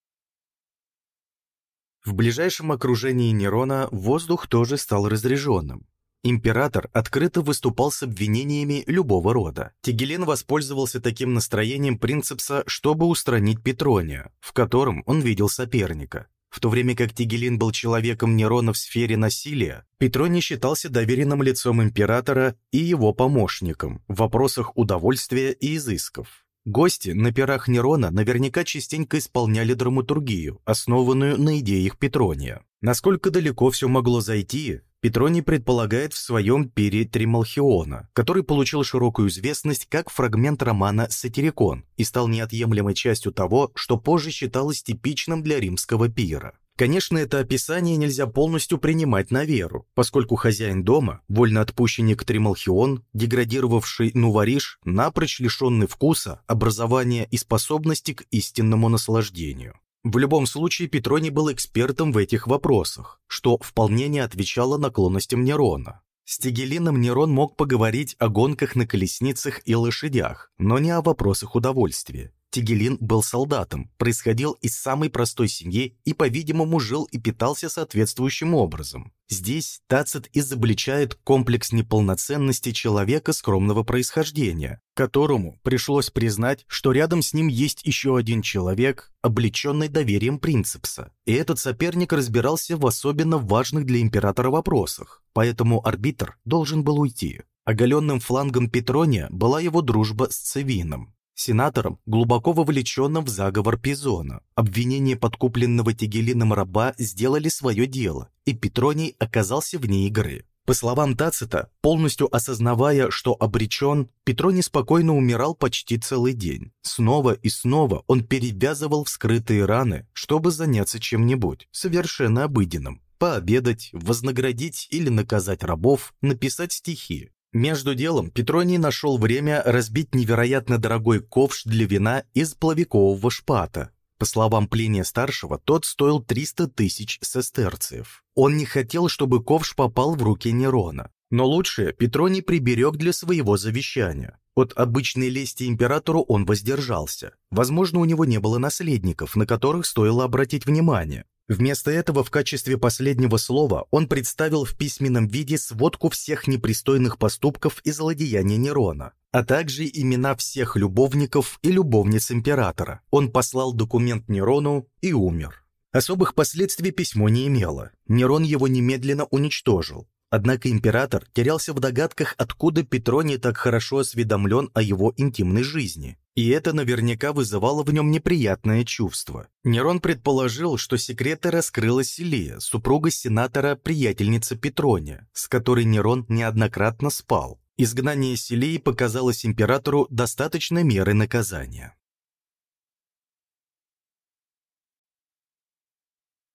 Speaker 1: В ближайшем окружении Нерона воздух тоже стал разреженным. Император открыто выступал с обвинениями любого рода. Тигелин воспользовался таким настроением принципса, чтобы устранить Петрония, в котором он видел соперника. В то время как Тигелин был человеком Нерона в сфере насилия, Петроний считался доверенным лицом императора и его помощником в вопросах удовольствия и изысков. Гости на пирах Нерона наверняка частенько исполняли драматургию, основанную на идеях Петрония. Насколько далеко все могло зайти, Петроний предполагает в своем пире Трималхиона, который получил широкую известность как фрагмент романа «Сатирикон» и стал неотъемлемой частью того, что позже считалось типичным для римского пира. Конечно, это описание нельзя полностью принимать на веру, поскольку хозяин дома, вольноотпущенник Трималхион, деградировавший Нувариш, напрочь лишенный вкуса, образования и способности к истинному наслаждению. В любом случае, Петроний был экспертом в этих вопросах, что вполне не отвечало наклонностям Нерона. С Тигелином Нерон мог поговорить о гонках на колесницах и лошадях, но не о вопросах удовольствия. Тигелин был солдатом, происходил из самой простой семьи и, по-видимому, жил и питался соответствующим образом. Здесь Тацит изобличает комплекс неполноценности человека скромного происхождения, которому пришлось признать, что рядом с ним есть еще один человек, облеченный доверием принципса. И этот соперник разбирался в особенно важных для императора вопросах, поэтому арбитр должен был уйти. Оголенным флангом Петрония была его дружба с Цевином сенатором, глубоко вовлеченным в заговор Пизона. Обвинения подкупленного Тигелином раба сделали свое дело, и Петроний оказался вне игры. По словам Тацита, полностью осознавая, что обречен, Петроний спокойно умирал почти целый день. Снова и снова он перевязывал вскрытые раны, чтобы заняться чем-нибудь, совершенно обыденным. Пообедать, вознаградить или наказать рабов, написать стихи. Между делом Петроний нашел время разбить невероятно дорогой ковш для вина из плавикового шпата. По словам Плиния-старшего, тот стоил 300 тысяч сестерциев. Он не хотел, чтобы ковш попал в руки Нерона. Но лучше Петроний приберег для своего завещания. От обычной лести императору он воздержался. Возможно, у него не было наследников, на которых стоило обратить внимание. Вместо этого в качестве последнего слова он представил в письменном виде сводку всех непристойных поступков и злодеяний Нерона, а также имена всех любовников и любовниц императора. Он послал документ Нерону и умер. Особых последствий письмо не имело. Нерон его немедленно уничтожил. Однако император терялся в догадках, откуда Петроний так хорошо осведомлен о его интимной жизни. И это наверняка вызывало в нем неприятное чувство. Нерон предположил, что секреты раскрыла Селия, супруга сенатора, приятельница Петрония, с которой Нерон неоднократно спал. Изгнание Селии показалось императору достаточной мерой наказания.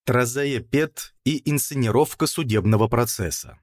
Speaker 1: Тразея Пет и инсценировка судебного процесса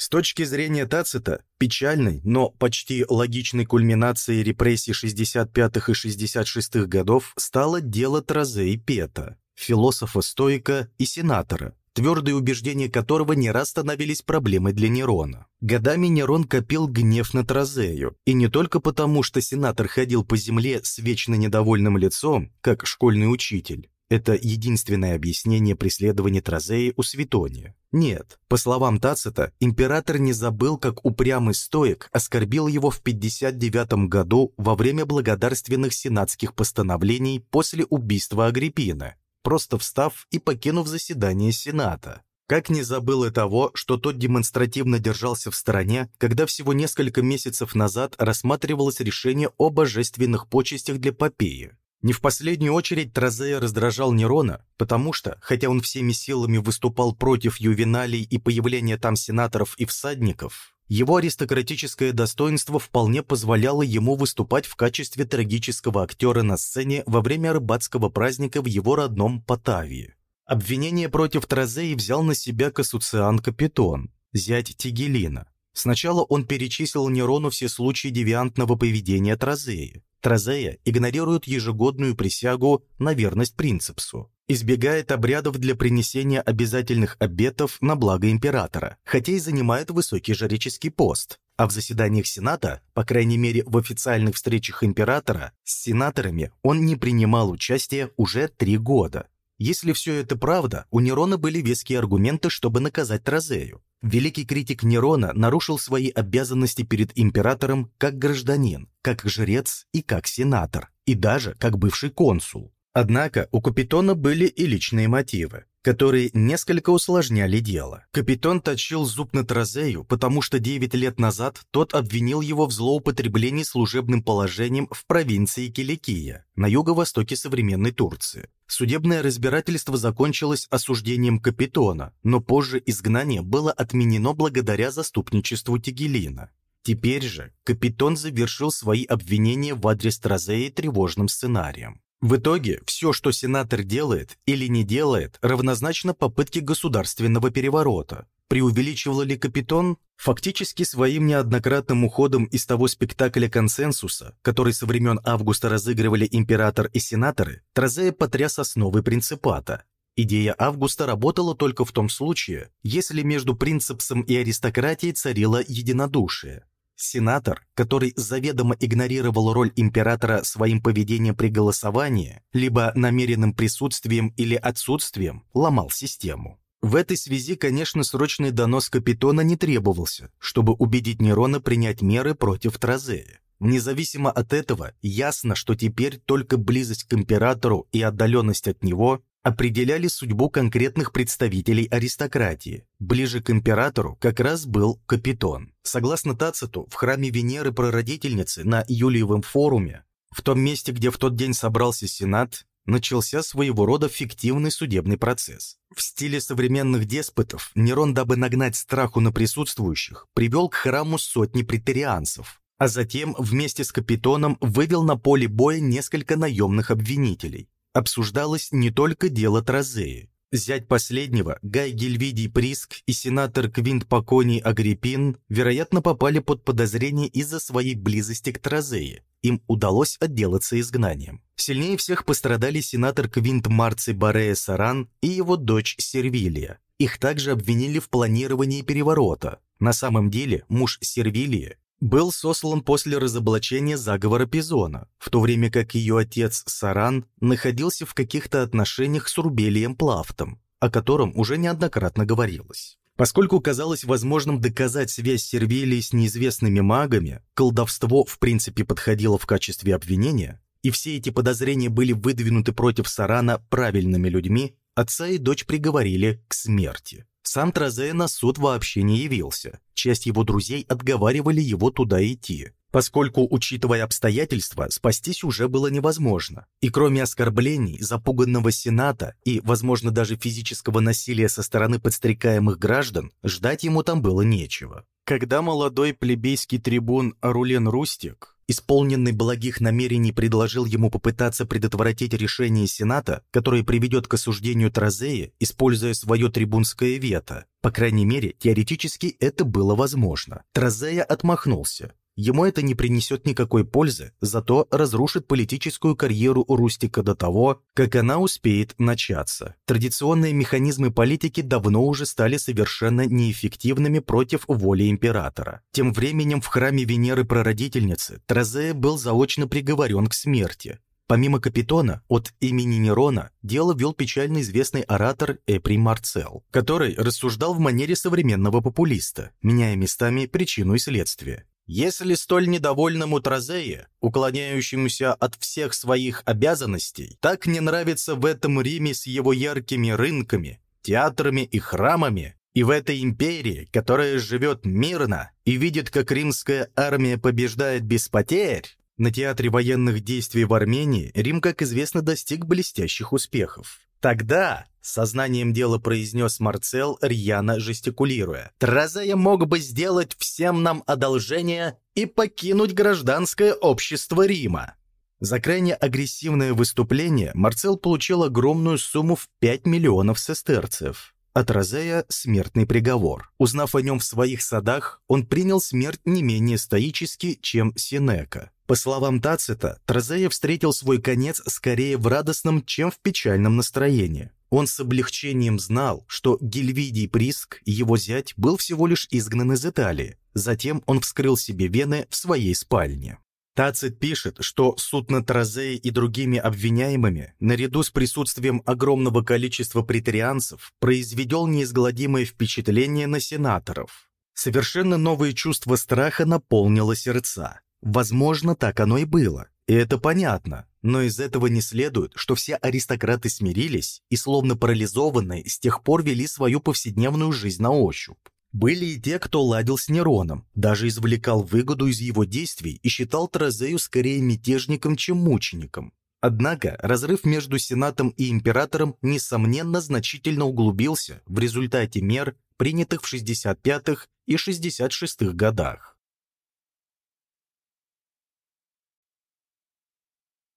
Speaker 1: с точки зрения Тацита, печальной, но почти логичной кульминацией репрессий 65-х и 66-х годов стало дело Трозе Пета, философа-стоика и сенатора, твердые убеждения которого не раз становились проблемой для Нерона. Годами Нерон копил гнев на Трозею, и не только потому, что сенатор ходил по земле с вечно недовольным лицом, как школьный учитель, это единственное объяснение преследования Тразеи у Светония. Нет, по словам Тацита, император не забыл, как упрямый стоек оскорбил его в 59 году во время благодарственных сенатских постановлений после убийства Агриппина, просто встав и покинув заседание Сената. Как не забыл и того, что тот демонстративно держался в стороне, когда всего несколько месяцев назад рассматривалось решение о божественных почестях для Попеи. Не в последнюю очередь Тразея раздражал Нерона, потому что, хотя он всеми силами выступал против ювеналий и появления там сенаторов и всадников, его аристократическое достоинство вполне позволяло ему выступать в качестве трагического актера на сцене во время рыбацкого праздника в его родном Потавии. Обвинение против Тразеи взял на себя Кассуциан Капитон, зять Тигелина. Сначала он перечислил Нерону все случаи девиантного поведения Тразеи. Тразея игнорирует ежегодную присягу на верность принципсу, избегает обрядов для принесения обязательных обетов на благо императора, хотя и занимает высокий жреческий пост, а в заседаниях Сената, по крайней мере в официальных встречах императора, с сенаторами он не принимал участия уже три года. Если все это правда, у Нерона были веские аргументы, чтобы наказать Тразею. Великий критик Нерона нарушил свои обязанности перед императором как гражданин, как жрец и как сенатор, и даже как бывший консул. Однако у Капитона были и личные мотивы которые несколько усложняли дело. Капитан точил зуб на Тразею, потому что 9 лет назад тот обвинил его в злоупотреблении служебным положением в провинции Киликия, на юго-востоке современной Турции. Судебное разбирательство закончилось осуждением Капитона, но позже изгнание было отменено благодаря заступничеству Тигелина. Теперь же Капитон завершил свои обвинения в адрес Тразеи тревожным сценарием. В итоге все, что сенатор делает или не делает, равнозначно попытке государственного переворота. Преувеличивал ли Капитон? Фактически своим неоднократным уходом из того спектакля консенсуса, который со времен Августа разыгрывали император и сенаторы, Тразея потряс основы принципата. Идея Августа работала только в том случае, если между принципсом и аристократией царило единодушие. Сенатор, который заведомо игнорировал роль императора своим поведением при голосовании, либо намеренным присутствием или отсутствием, ломал систему. В этой связи, конечно, срочный донос Капитона не требовался, чтобы убедить Нерона принять меры против Тразея. Независимо от этого, ясно, что теперь только близость к императору и отдаленность от него определяли судьбу конкретных представителей аристократии. Ближе к императору как раз был Капитон. Согласно Тациту, в храме Венеры Прародительницы на Юлиевом форуме, в том месте, где в тот день собрался Сенат, начался своего рода фиктивный судебный процесс. В стиле современных деспотов Нерон, дабы нагнать страху на присутствующих, привел к храму сотни претерианцев, а затем вместе с Капитоном вывел на поле боя несколько наемных обвинителей обсуждалось не только дело Тразеи. Зять последнего, Гай Гельвидий Приск и сенатор Квинт Паконий Агриппин, вероятно, попали под подозрение из-за своей близости к Тразее. Им удалось отделаться изгнанием. Сильнее всех пострадали сенатор Квинт Марций Барея Саран и его дочь Сервилия. Их также обвинили в планировании переворота. На самом деле муж Сервилии был сослан после разоблачения заговора Пизона, в то время как ее отец Саран находился в каких-то отношениях с Рубелием Плафтом, о котором уже неоднократно говорилось. Поскольку казалось возможным доказать связь Сервилии с неизвестными магами, колдовство в принципе подходило в качестве обвинения, и все эти подозрения были выдвинуты против Сарана правильными людьми, отца и дочь приговорили к смерти. Сам Тразея на суд вообще не явился. Часть его друзей отговаривали его туда идти, поскольку, учитывая обстоятельства, спастись уже было невозможно. И кроме оскорблений, запуганного Сената и, возможно, даже физического насилия со стороны подстрекаемых граждан, ждать ему там было нечего. Когда молодой плебейский трибун Арулен Рустик исполненный благих намерений, предложил ему попытаться предотвратить решение Сената, которое приведет к осуждению Тразея, используя свое трибунское вето. По крайней мере, теоретически это было возможно. Тразея отмахнулся. Ему это не принесет никакой пользы, зато разрушит политическую карьеру Рустика до того, как она успеет начаться. Традиционные механизмы политики давно уже стали совершенно неэффективными против воли императора. Тем временем в храме Венеры Прародительницы Тразея был заочно приговорен к смерти. Помимо Капитона, от имени Нерона дело вел печально известный оратор Эприй Марцел, который рассуждал в манере современного популиста, меняя местами причину и следствие. Если столь недовольному Тразее, уклоняющемуся от всех своих обязанностей, так не нравится в этом Риме с его яркими рынками, театрами и храмами, и в этой империи, которая живет мирно и видит, как римская армия побеждает без потерь, на театре военных действий в Армении Рим, как известно, достиг блестящих успехов. Тогда, сознанием дела произнес Марцел, рьяно жестикулируя, Тразея мог бы сделать всем нам одолжение и покинуть гражданское общество Рима. За крайне агрессивное выступление Марцел получил огромную сумму в 5 миллионов сестерцев. От Розея смертный приговор. Узнав о нем в своих садах, он принял смерть не менее стоически, чем Синека. По словам Тацита, Тразея встретил свой конец скорее в радостном, чем в печальном настроении. Он с облегчением знал, что Гельвидий Приск, его зять, был всего лишь изгнан из Италии. Затем он вскрыл себе вены в своей спальне. Тацит пишет, что суд над Тразеей и другими обвиняемыми, наряду с присутствием огромного количества претарианцев, произведел неизгладимое впечатление на сенаторов. Совершенно новое чувство страха наполнило сердца. Возможно, так оно и было. И это понятно. Но из этого не следует, что все аристократы смирились и, словно парализованные, с тех пор вели свою повседневную жизнь на ощупь. Были и те, кто ладил с Нероном, даже извлекал выгоду из его действий и считал Тразею скорее мятежником, чем мучеником. Однако разрыв между Сенатом и Императором, несомненно, значительно углубился в результате мер, принятых в 65-х и 66-х годах.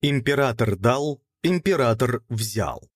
Speaker 1: Император дал, император взял.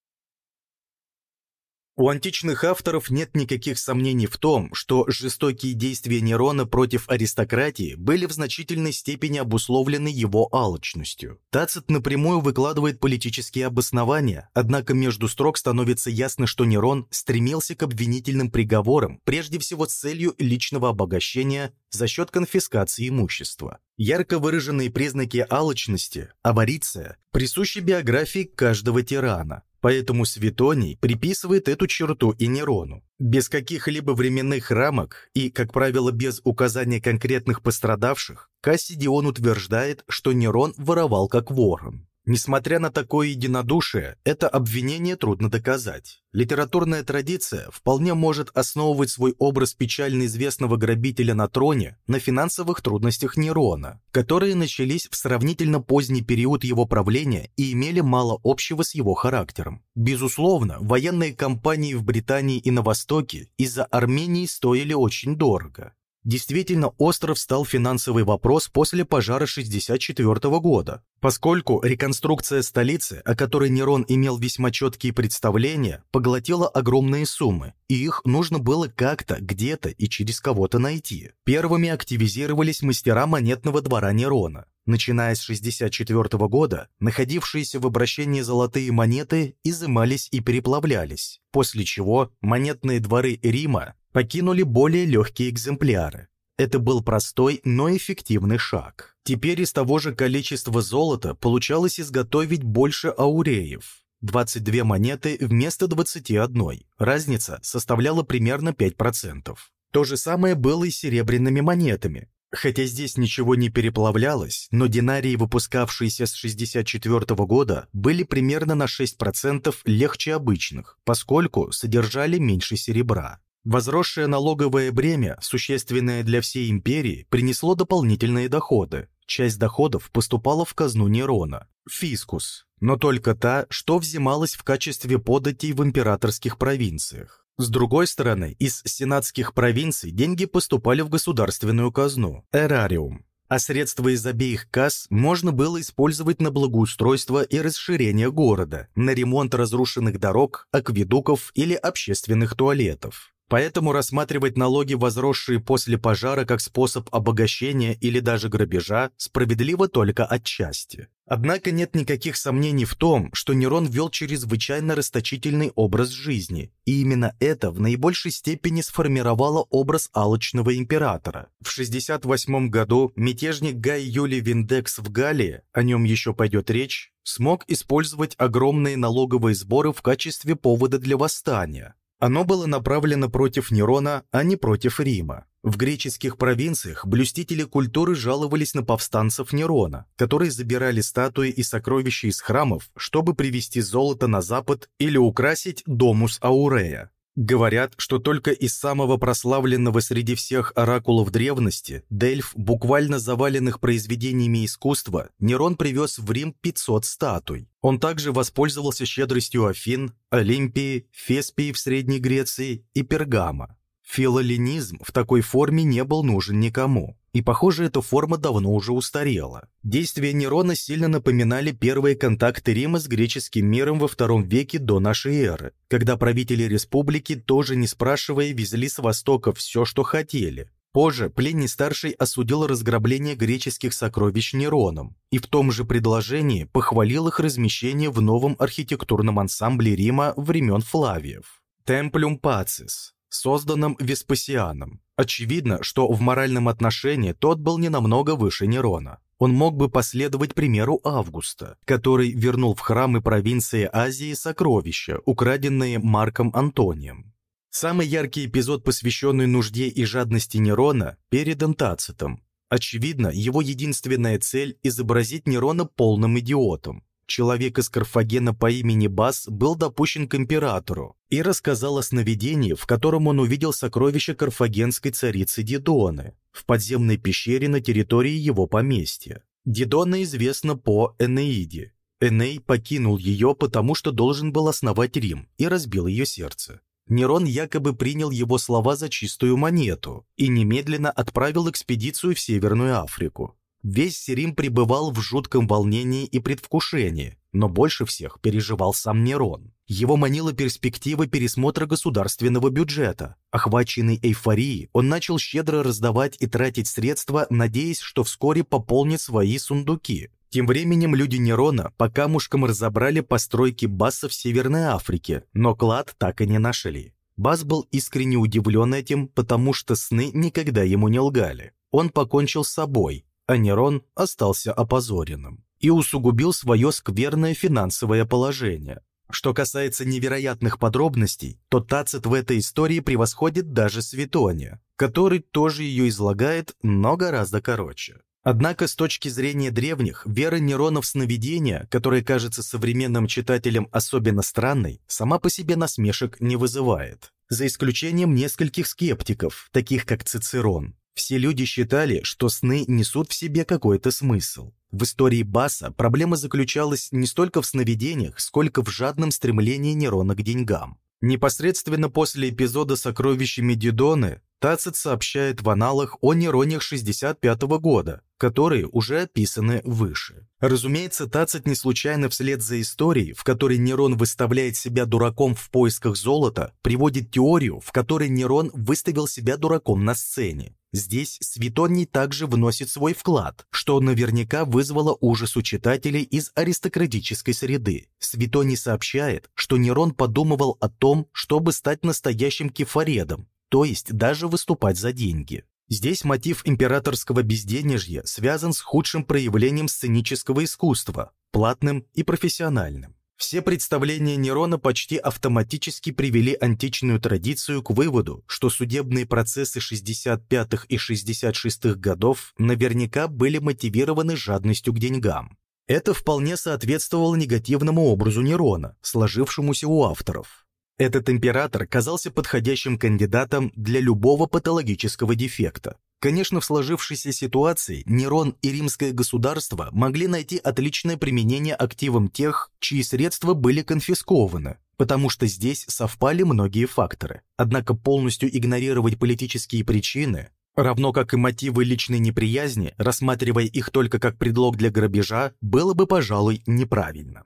Speaker 1: У античных авторов нет никаких сомнений в том, что жестокие действия Нерона против аристократии были в значительной степени обусловлены его алчностью. Тацит напрямую выкладывает политические обоснования, однако между строк становится ясно, что Нерон стремился к обвинительным приговорам, прежде всего с целью личного обогащения за счет конфискации имущества. Ярко выраженные признаки алчности, авариция, присущи биографии каждого тирана. Поэтому Светоний приписывает эту черту и Нерону. Без каких-либо временных рамок и, как правило, без указания конкретных пострадавших, Кассидион утверждает, что Нерон воровал как ворон. Несмотря на такое единодушие, это обвинение трудно доказать. Литературная традиция вполне может основывать свой образ печально известного грабителя на троне на финансовых трудностях Нерона, которые начались в сравнительно поздний период его правления и имели мало общего с его характером. Безусловно, военные кампании в Британии и на Востоке из-за Армении стоили очень дорого. Действительно, остров стал финансовый вопрос после пожара 64 года, поскольку реконструкция столицы, о которой Нерон имел весьма четкие представления, поглотила огромные суммы, и их нужно было как-то, где-то и через кого-то найти. Первыми активизировались мастера монетного двора Нерона. Начиная с 64 года, находившиеся в обращении золотые монеты изымались и переплавлялись, после чего монетные дворы Рима покинули более легкие экземпляры. Это был простой, но эффективный шаг. Теперь из того же количества золота получалось изготовить больше ауреев. 22 монеты вместо 21. Разница составляла примерно 5%. То же самое было и с серебряными монетами. Хотя здесь ничего не переплавлялось, но динарии, выпускавшиеся с 64 года, были примерно на 6% легче обычных, поскольку содержали меньше серебра. Возросшее налоговое бремя, существенное для всей империи, принесло дополнительные доходы. Часть доходов поступала в казну Нерона, фискус, но только та, что взималась в качестве податей в императорских провинциях. С другой стороны, из сенатских провинций деньги поступали в государственную казну, эрариум, а средства из обеих касс можно было использовать на благоустройство и расширение города, на ремонт разрушенных дорог, акведуков или общественных туалетов. Поэтому рассматривать налоги, возросшие после пожара, как способ обогащения или даже грабежа, справедливо только отчасти. Однако нет никаких сомнений в том, что Нерон вел чрезвычайно расточительный образ жизни, и именно это в наибольшей степени сформировало образ алчного императора. В 68 году мятежник Гай Юлий Виндекс в Галлии, о нем еще пойдет речь, смог использовать огромные налоговые сборы в качестве повода для восстания. Оно было направлено против Нерона, а не против Рима. В греческих провинциях блюстители культуры жаловались на повстанцев Нерона, которые забирали статуи и сокровища из храмов, чтобы привезти золото на запад или украсить Домус Аурея. Говорят, что только из самого прославленного среди всех оракулов древности, Дельф, буквально заваленных произведениями искусства, Нерон привез в Рим 500 статуй. Он также воспользовался щедростью Афин, Олимпии, Феспии в Средней Греции и Пергама. Филоленизм в такой форме не был нужен никому, и, похоже, эта форма давно уже устарела. Действия Нерона сильно напоминали первые контакты Рима с греческим миром во втором веке до нашей эры, когда правители республики, тоже не спрашивая, везли с востока все, что хотели. Позже Пленний Старший осудил разграбление греческих сокровищ Нероном и в том же предложении похвалил их размещение в новом архитектурном ансамбле Рима времен Флавиев. Темплюм Пацис созданном Веспасианом. Очевидно, что в моральном отношении тот был не намного выше Нерона. Он мог бы последовать примеру Августа, который вернул в храмы провинции Азии сокровища, украденные Марком Антонием. Самый яркий эпизод, посвященный нужде и жадности Нерона, передан Тацитом. Очевидно, его единственная цель – изобразить Нерона полным идиотом. Человек из Карфагена по имени Бас был допущен к императору и рассказал о сновидении, в котором он увидел сокровища карфагенской царицы Дидоны в подземной пещере на территории его поместья. Дидона известна по Энеиде. Эней покинул ее, потому что должен был основать Рим и разбил ее сердце. Нерон якобы принял его слова за чистую монету и немедленно отправил экспедицию в Северную Африку. Весь Рим пребывал в жутком волнении и предвкушении, но больше всех переживал сам Нерон. Его манила перспектива пересмотра государственного бюджета. Охваченный эйфорией, он начал щедро раздавать и тратить средства, надеясь, что вскоре пополнит свои сундуки. Тем временем люди Нерона по камушкам разобрали постройки Баса в Северной Африке, но клад так и не нашли. Бас был искренне удивлен этим, потому что сны никогда ему не лгали. Он покончил с собой, а Нерон остался опозоренным и усугубил свое скверное финансовое положение. Что касается невероятных подробностей, то Тацит в этой истории превосходит даже Светония, который тоже ее излагает, но гораздо короче. Однако с точки зрения древних, вера Нерона в сновидения, которая кажется современным читателям особенно странной, сама по себе насмешек не вызывает. За исключением нескольких скептиков, таких как Цицерон, все люди считали, что сны несут в себе какой-то смысл. В истории Баса проблема заключалась не столько в сновидениях, сколько в жадном стремлении Нерона к деньгам. Непосредственно после эпизода с сокровищами Дидоны Тацит сообщает в аналах о Неронях 65 -го года, которые уже описаны выше. Разумеется, Тацит не случайно вслед за историей, в которой Нерон выставляет себя дураком в поисках золота, приводит теорию, в которой Нерон выставил себя дураком на сцене. Здесь Светоний также вносит свой вклад, что наверняка вызвало ужас у читателей из аристократической среды. Светоний сообщает, что Нерон подумывал о том, чтобы стать настоящим кефаредом, то есть даже выступать за деньги. Здесь мотив императорского безденежья связан с худшим проявлением сценического искусства, платным и профессиональным. Все представления Нерона почти автоматически привели античную традицию к выводу, что судебные процессы 65-х и 66-х годов наверняка были мотивированы жадностью к деньгам. Это вполне соответствовало негативному образу Нерона, сложившемуся у авторов. Этот император казался подходящим кандидатом для любого патологического дефекта. Конечно, в сложившейся ситуации Нерон и римское государство могли найти отличное применение активам тех, чьи средства были конфискованы, потому что здесь совпали многие факторы. Однако полностью игнорировать политические причины, равно как и мотивы личной неприязни, рассматривая их только как предлог для грабежа, было бы, пожалуй, неправильно.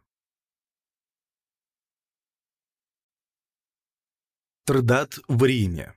Speaker 1: Трдат в Риме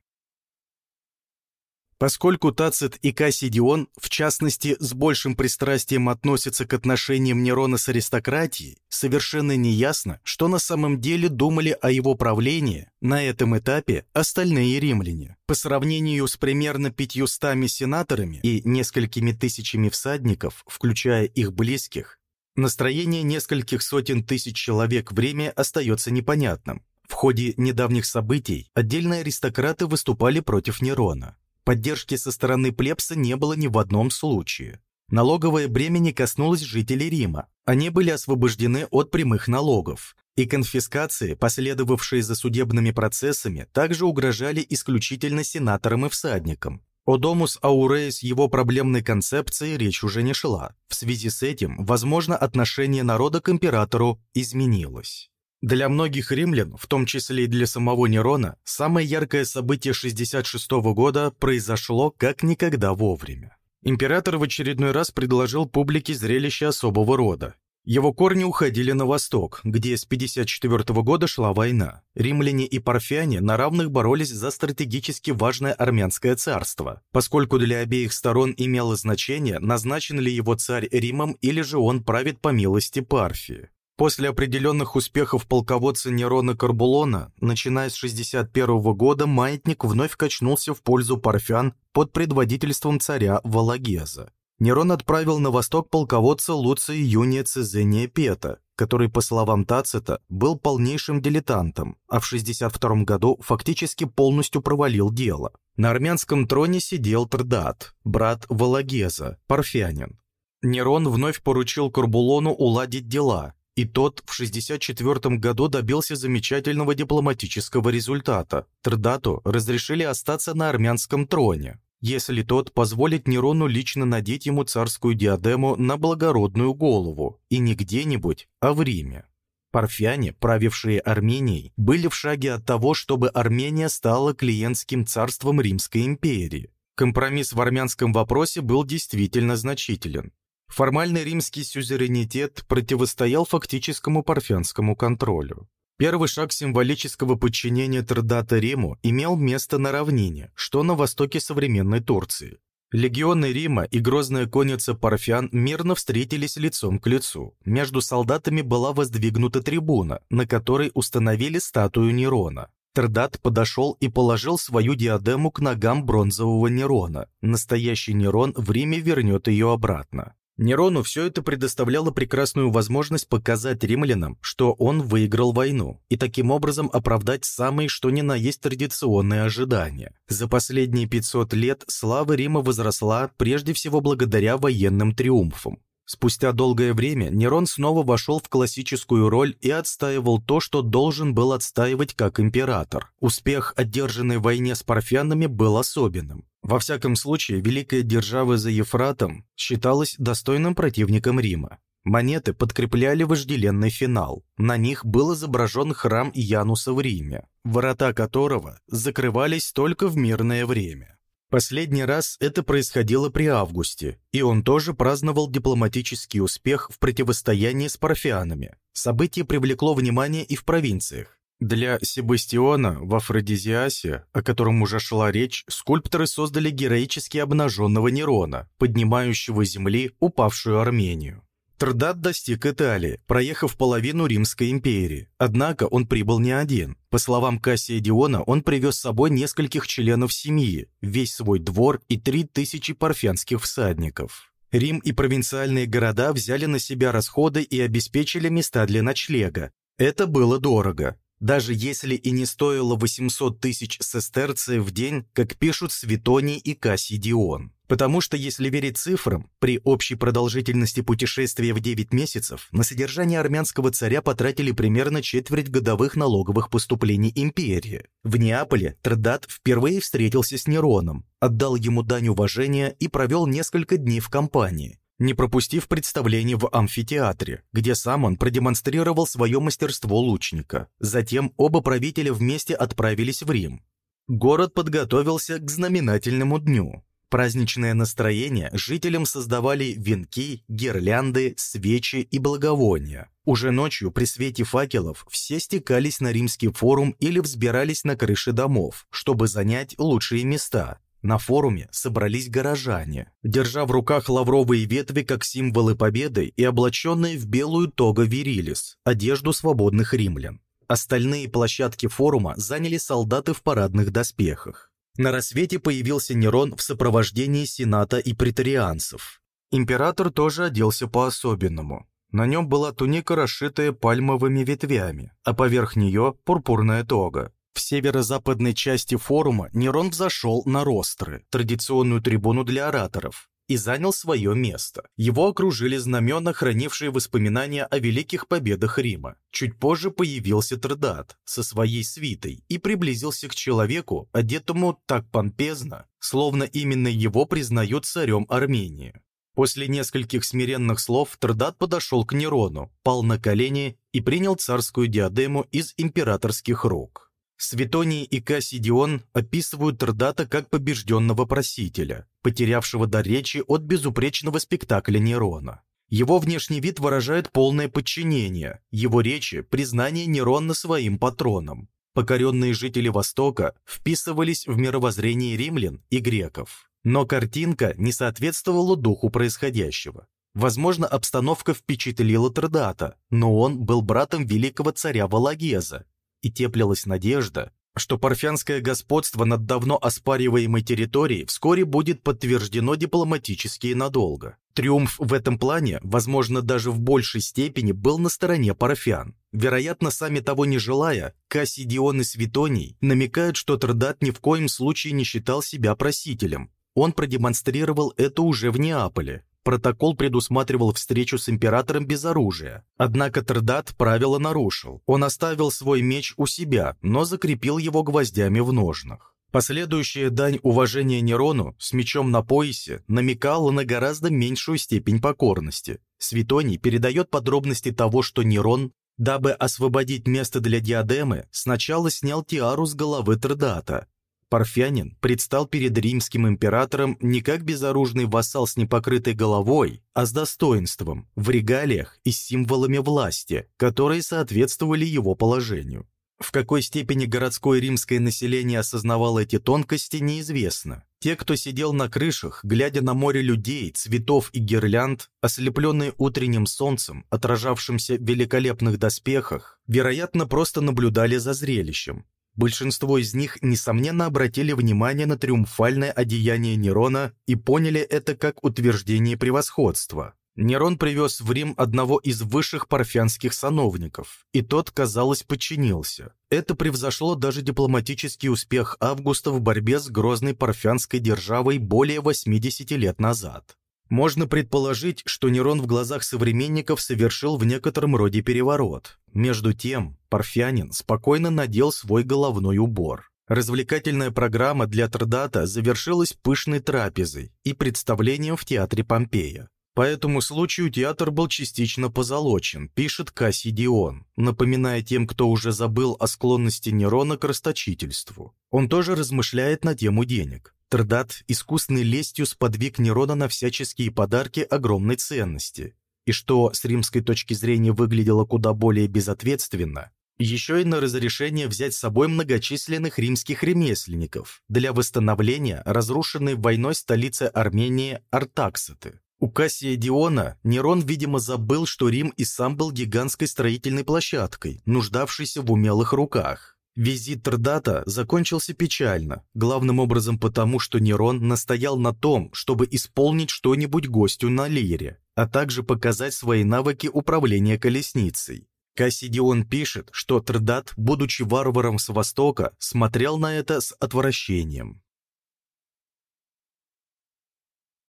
Speaker 1: Поскольку Тацит и Кассидион, в частности, с большим пристрастием относятся к отношениям Нерона с аристократией, совершенно неясно, что на самом деле думали о его правлении на этом этапе остальные римляне. По сравнению с примерно пятьюстами сенаторами и несколькими тысячами всадников, включая их близких, Настроение нескольких сотен тысяч человек в Риме остается непонятным. В ходе недавних событий отдельные аристократы выступали против Нерона. Поддержки со стороны плебса не было ни в одном случае. Налоговое бремя не коснулось жителей Рима. Они были освобождены от прямых налогов. И конфискации, последовавшие за судебными процессами, также угрожали исключительно сенаторам и всадникам. О Домус Ауреи с его проблемной концепцией речь уже не шла. В связи с этим, возможно, отношение народа к императору изменилось. Для многих римлян, в том числе и для самого Нерона, самое яркое событие 66 -го года произошло как никогда вовремя. Император в очередной раз предложил публике зрелище особого рода. Его корни уходили на восток, где с 54 -го года шла война. Римляне и парфяне на равных боролись за стратегически важное армянское царство, поскольку для обеих сторон имело значение, назначен ли его царь Римом или же он правит по милости Парфии. После определенных успехов полководца Нерона Карбулона, начиная с 61 -го года, маятник вновь качнулся в пользу парфян под предводительством царя Валагеза. Нерон отправил на восток полководца Луция Юния Цезения Пета, который, по словам Тацита, был полнейшим дилетантом, а в 62 году фактически полностью провалил дело. На армянском троне сидел Трдат, брат Валагеза, парфянин. Нерон вновь поручил Карбулону уладить дела, и тот в 64 году добился замечательного дипломатического результата. Трдату разрешили остаться на армянском троне, если тот позволит Нерону лично надеть ему царскую диадему на благородную голову, и не где-нибудь, а в Риме. Парфяне, правившие Арменией, были в шаге от того, чтобы Армения стала клиентским царством Римской империи. Компромисс в армянском вопросе был действительно значителен. Формальный римский сюзеренитет противостоял фактическому парфянскому контролю. Первый шаг символического подчинения Трдата Риму имел место на равнине, что на востоке современной Турции. Легионы Рима и грозная конница парфян мирно встретились лицом к лицу. Между солдатами была воздвигнута трибуна, на которой установили статую Нерона. Трдат подошел и положил свою диадему к ногам бронзового Нерона. Настоящий Нерон в Риме вернет ее обратно. Нерону все это предоставляло прекрасную возможность показать римлянам, что он выиграл войну, и таким образом оправдать самые что ни на есть традиционные ожидания. За последние 500 лет слава Рима возросла прежде всего благодаря военным триумфам. Спустя долгое время Нерон снова вошел в классическую роль и отстаивал то, что должен был отстаивать как император. Успех одержанной в войне с парфянами был особенным. Во всяком случае, Великая Держава за Ефратом считалась достойным противником Рима. Монеты подкрепляли вожделенный финал. На них был изображен храм Януса в Риме, ворота которого закрывались только в мирное время. Последний раз это происходило при августе, и он тоже праздновал дипломатический успех в противостоянии с парфянами. Событие привлекло внимание и в провинциях. Для Себастиона в Афродизиасе, о котором уже шла речь, скульпторы создали героически обнаженного Нерона, поднимающего земли упавшую Армению. Трдат достиг Италии, проехав половину Римской империи. Однако он прибыл не один. По словам Кассия Диона, он привез с собой нескольких членов семьи, весь свой двор и три тысячи парфянских всадников. Рим и провинциальные города взяли на себя расходы и обеспечили места для ночлега. Это было дорого даже если и не стоило 800 тысяч сестерций в день, как пишут Светоний и Кассидион. Потому что, если верить цифрам, при общей продолжительности путешествия в 9 месяцев на содержание армянского царя потратили примерно четверть годовых налоговых поступлений империи. В Неаполе Трдат впервые встретился с Нероном, отдал ему дань уважения и провел несколько дней в компании, не пропустив представление в амфитеатре, где сам он продемонстрировал свое мастерство лучника. Затем оба правителя вместе отправились в Рим. Город подготовился к знаменательному дню. Праздничное настроение жителям создавали венки, гирлянды, свечи и благовония. Уже ночью при свете факелов все стекались на римский форум или взбирались на крыши домов, чтобы занять лучшие места. На форуме собрались горожане, держа в руках лавровые ветви как символы победы и облаченные в белую тога вирилис, одежду свободных римлян. Остальные площадки форума заняли солдаты в парадных доспехах. На рассвете появился Нерон в сопровождении сената и претарианцев. Император тоже оделся по-особенному. На нем была туника, расшитая пальмовыми ветвями, а поверх нее пурпурная тога. В северо-западной части форума Нерон взошел на ростры, традиционную трибуну для ораторов, и занял свое место. Его окружили знамена, хранившие воспоминания о великих победах Рима. Чуть позже появился Трдат со своей свитой и приблизился к человеку, одетому так помпезно, словно именно его признают царем Армении. После нескольких смиренных слов Трдат подошел к Нерону, пал на колени и принял царскую диадему из императорских рук. Светоний и Кассидион описывают Трдата как побежденного просителя, потерявшего дар речи от безупречного спектакля Нерона. Его внешний вид выражает полное подчинение, его речи – признание Нерона своим патроном. Покоренные жители Востока вписывались в мировоззрение римлян и греков. Но картинка не соответствовала духу происходящего. Возможно, обстановка впечатлила Трдата, но он был братом великого царя Валагеза, и теплилась надежда, что парфянское господство над давно оспариваемой территорией вскоре будет подтверждено дипломатически и надолго. Триумф в этом плане, возможно, даже в большей степени был на стороне парфян. Вероятно, сами того не желая, Кассидион и Светоний намекают, что Трдат ни в коем случае не считал себя просителем. Он продемонстрировал это уже в Неаполе, Протокол предусматривал встречу с императором без оружия. Однако Трдат правило нарушил. Он оставил свой меч у себя, но закрепил его гвоздями в ножнах. Последующая дань уважения Нерону с мечом на поясе намекала на гораздо меньшую степень покорности. Светоний передает подробности того, что Нерон, дабы освободить место для диадемы, сначала снял тиару с головы Трдата, Парфянин предстал перед римским императором не как безоружный вассал с непокрытой головой, а с достоинством, в регалиях и символами власти, которые соответствовали его положению. В какой степени городское римское население осознавало эти тонкости, неизвестно. Те, кто сидел на крышах, глядя на море людей, цветов и гирлянд, ослепленные утренним солнцем, отражавшимся в великолепных доспехах, вероятно, просто наблюдали за зрелищем, Большинство из них, несомненно, обратили внимание на триумфальное одеяние Нерона и поняли это как утверждение превосходства. Нерон привез в Рим одного из высших парфянских сановников, и тот, казалось, подчинился. Это превзошло даже дипломатический успех Августа в борьбе с грозной парфянской державой более 80 лет назад. Можно предположить, что Нерон в глазах современников совершил в некотором роде переворот. Между тем, Парфянин спокойно надел свой головной убор. Развлекательная программа для Трдата завершилась пышной трапезой и представлением в театре Помпея. По этому случаю театр был частично позолочен, пишет Кассидион, напоминая тем, кто уже забыл о склонности Нерона к расточительству. Он тоже размышляет на тему денег. Трдат искусной лестью сподвиг Нерона на всяческие подарки огромной ценности, и что с римской точки зрения выглядело куда более безответственно, еще и на разрешение взять с собой многочисленных римских ремесленников для восстановления разрушенной войной столицы Армении Артаксаты. У Кассия Диона Нерон, видимо, забыл, что Рим и сам был гигантской строительной площадкой, нуждавшейся в умелых руках. Визит Трдата закончился печально, главным образом потому, что Нерон настоял на том, чтобы исполнить что-нибудь гостю на лире, а также показать свои навыки управления колесницей. Кассидион пишет, что Трдат, будучи варваром с Востока, смотрел на это с отвращением.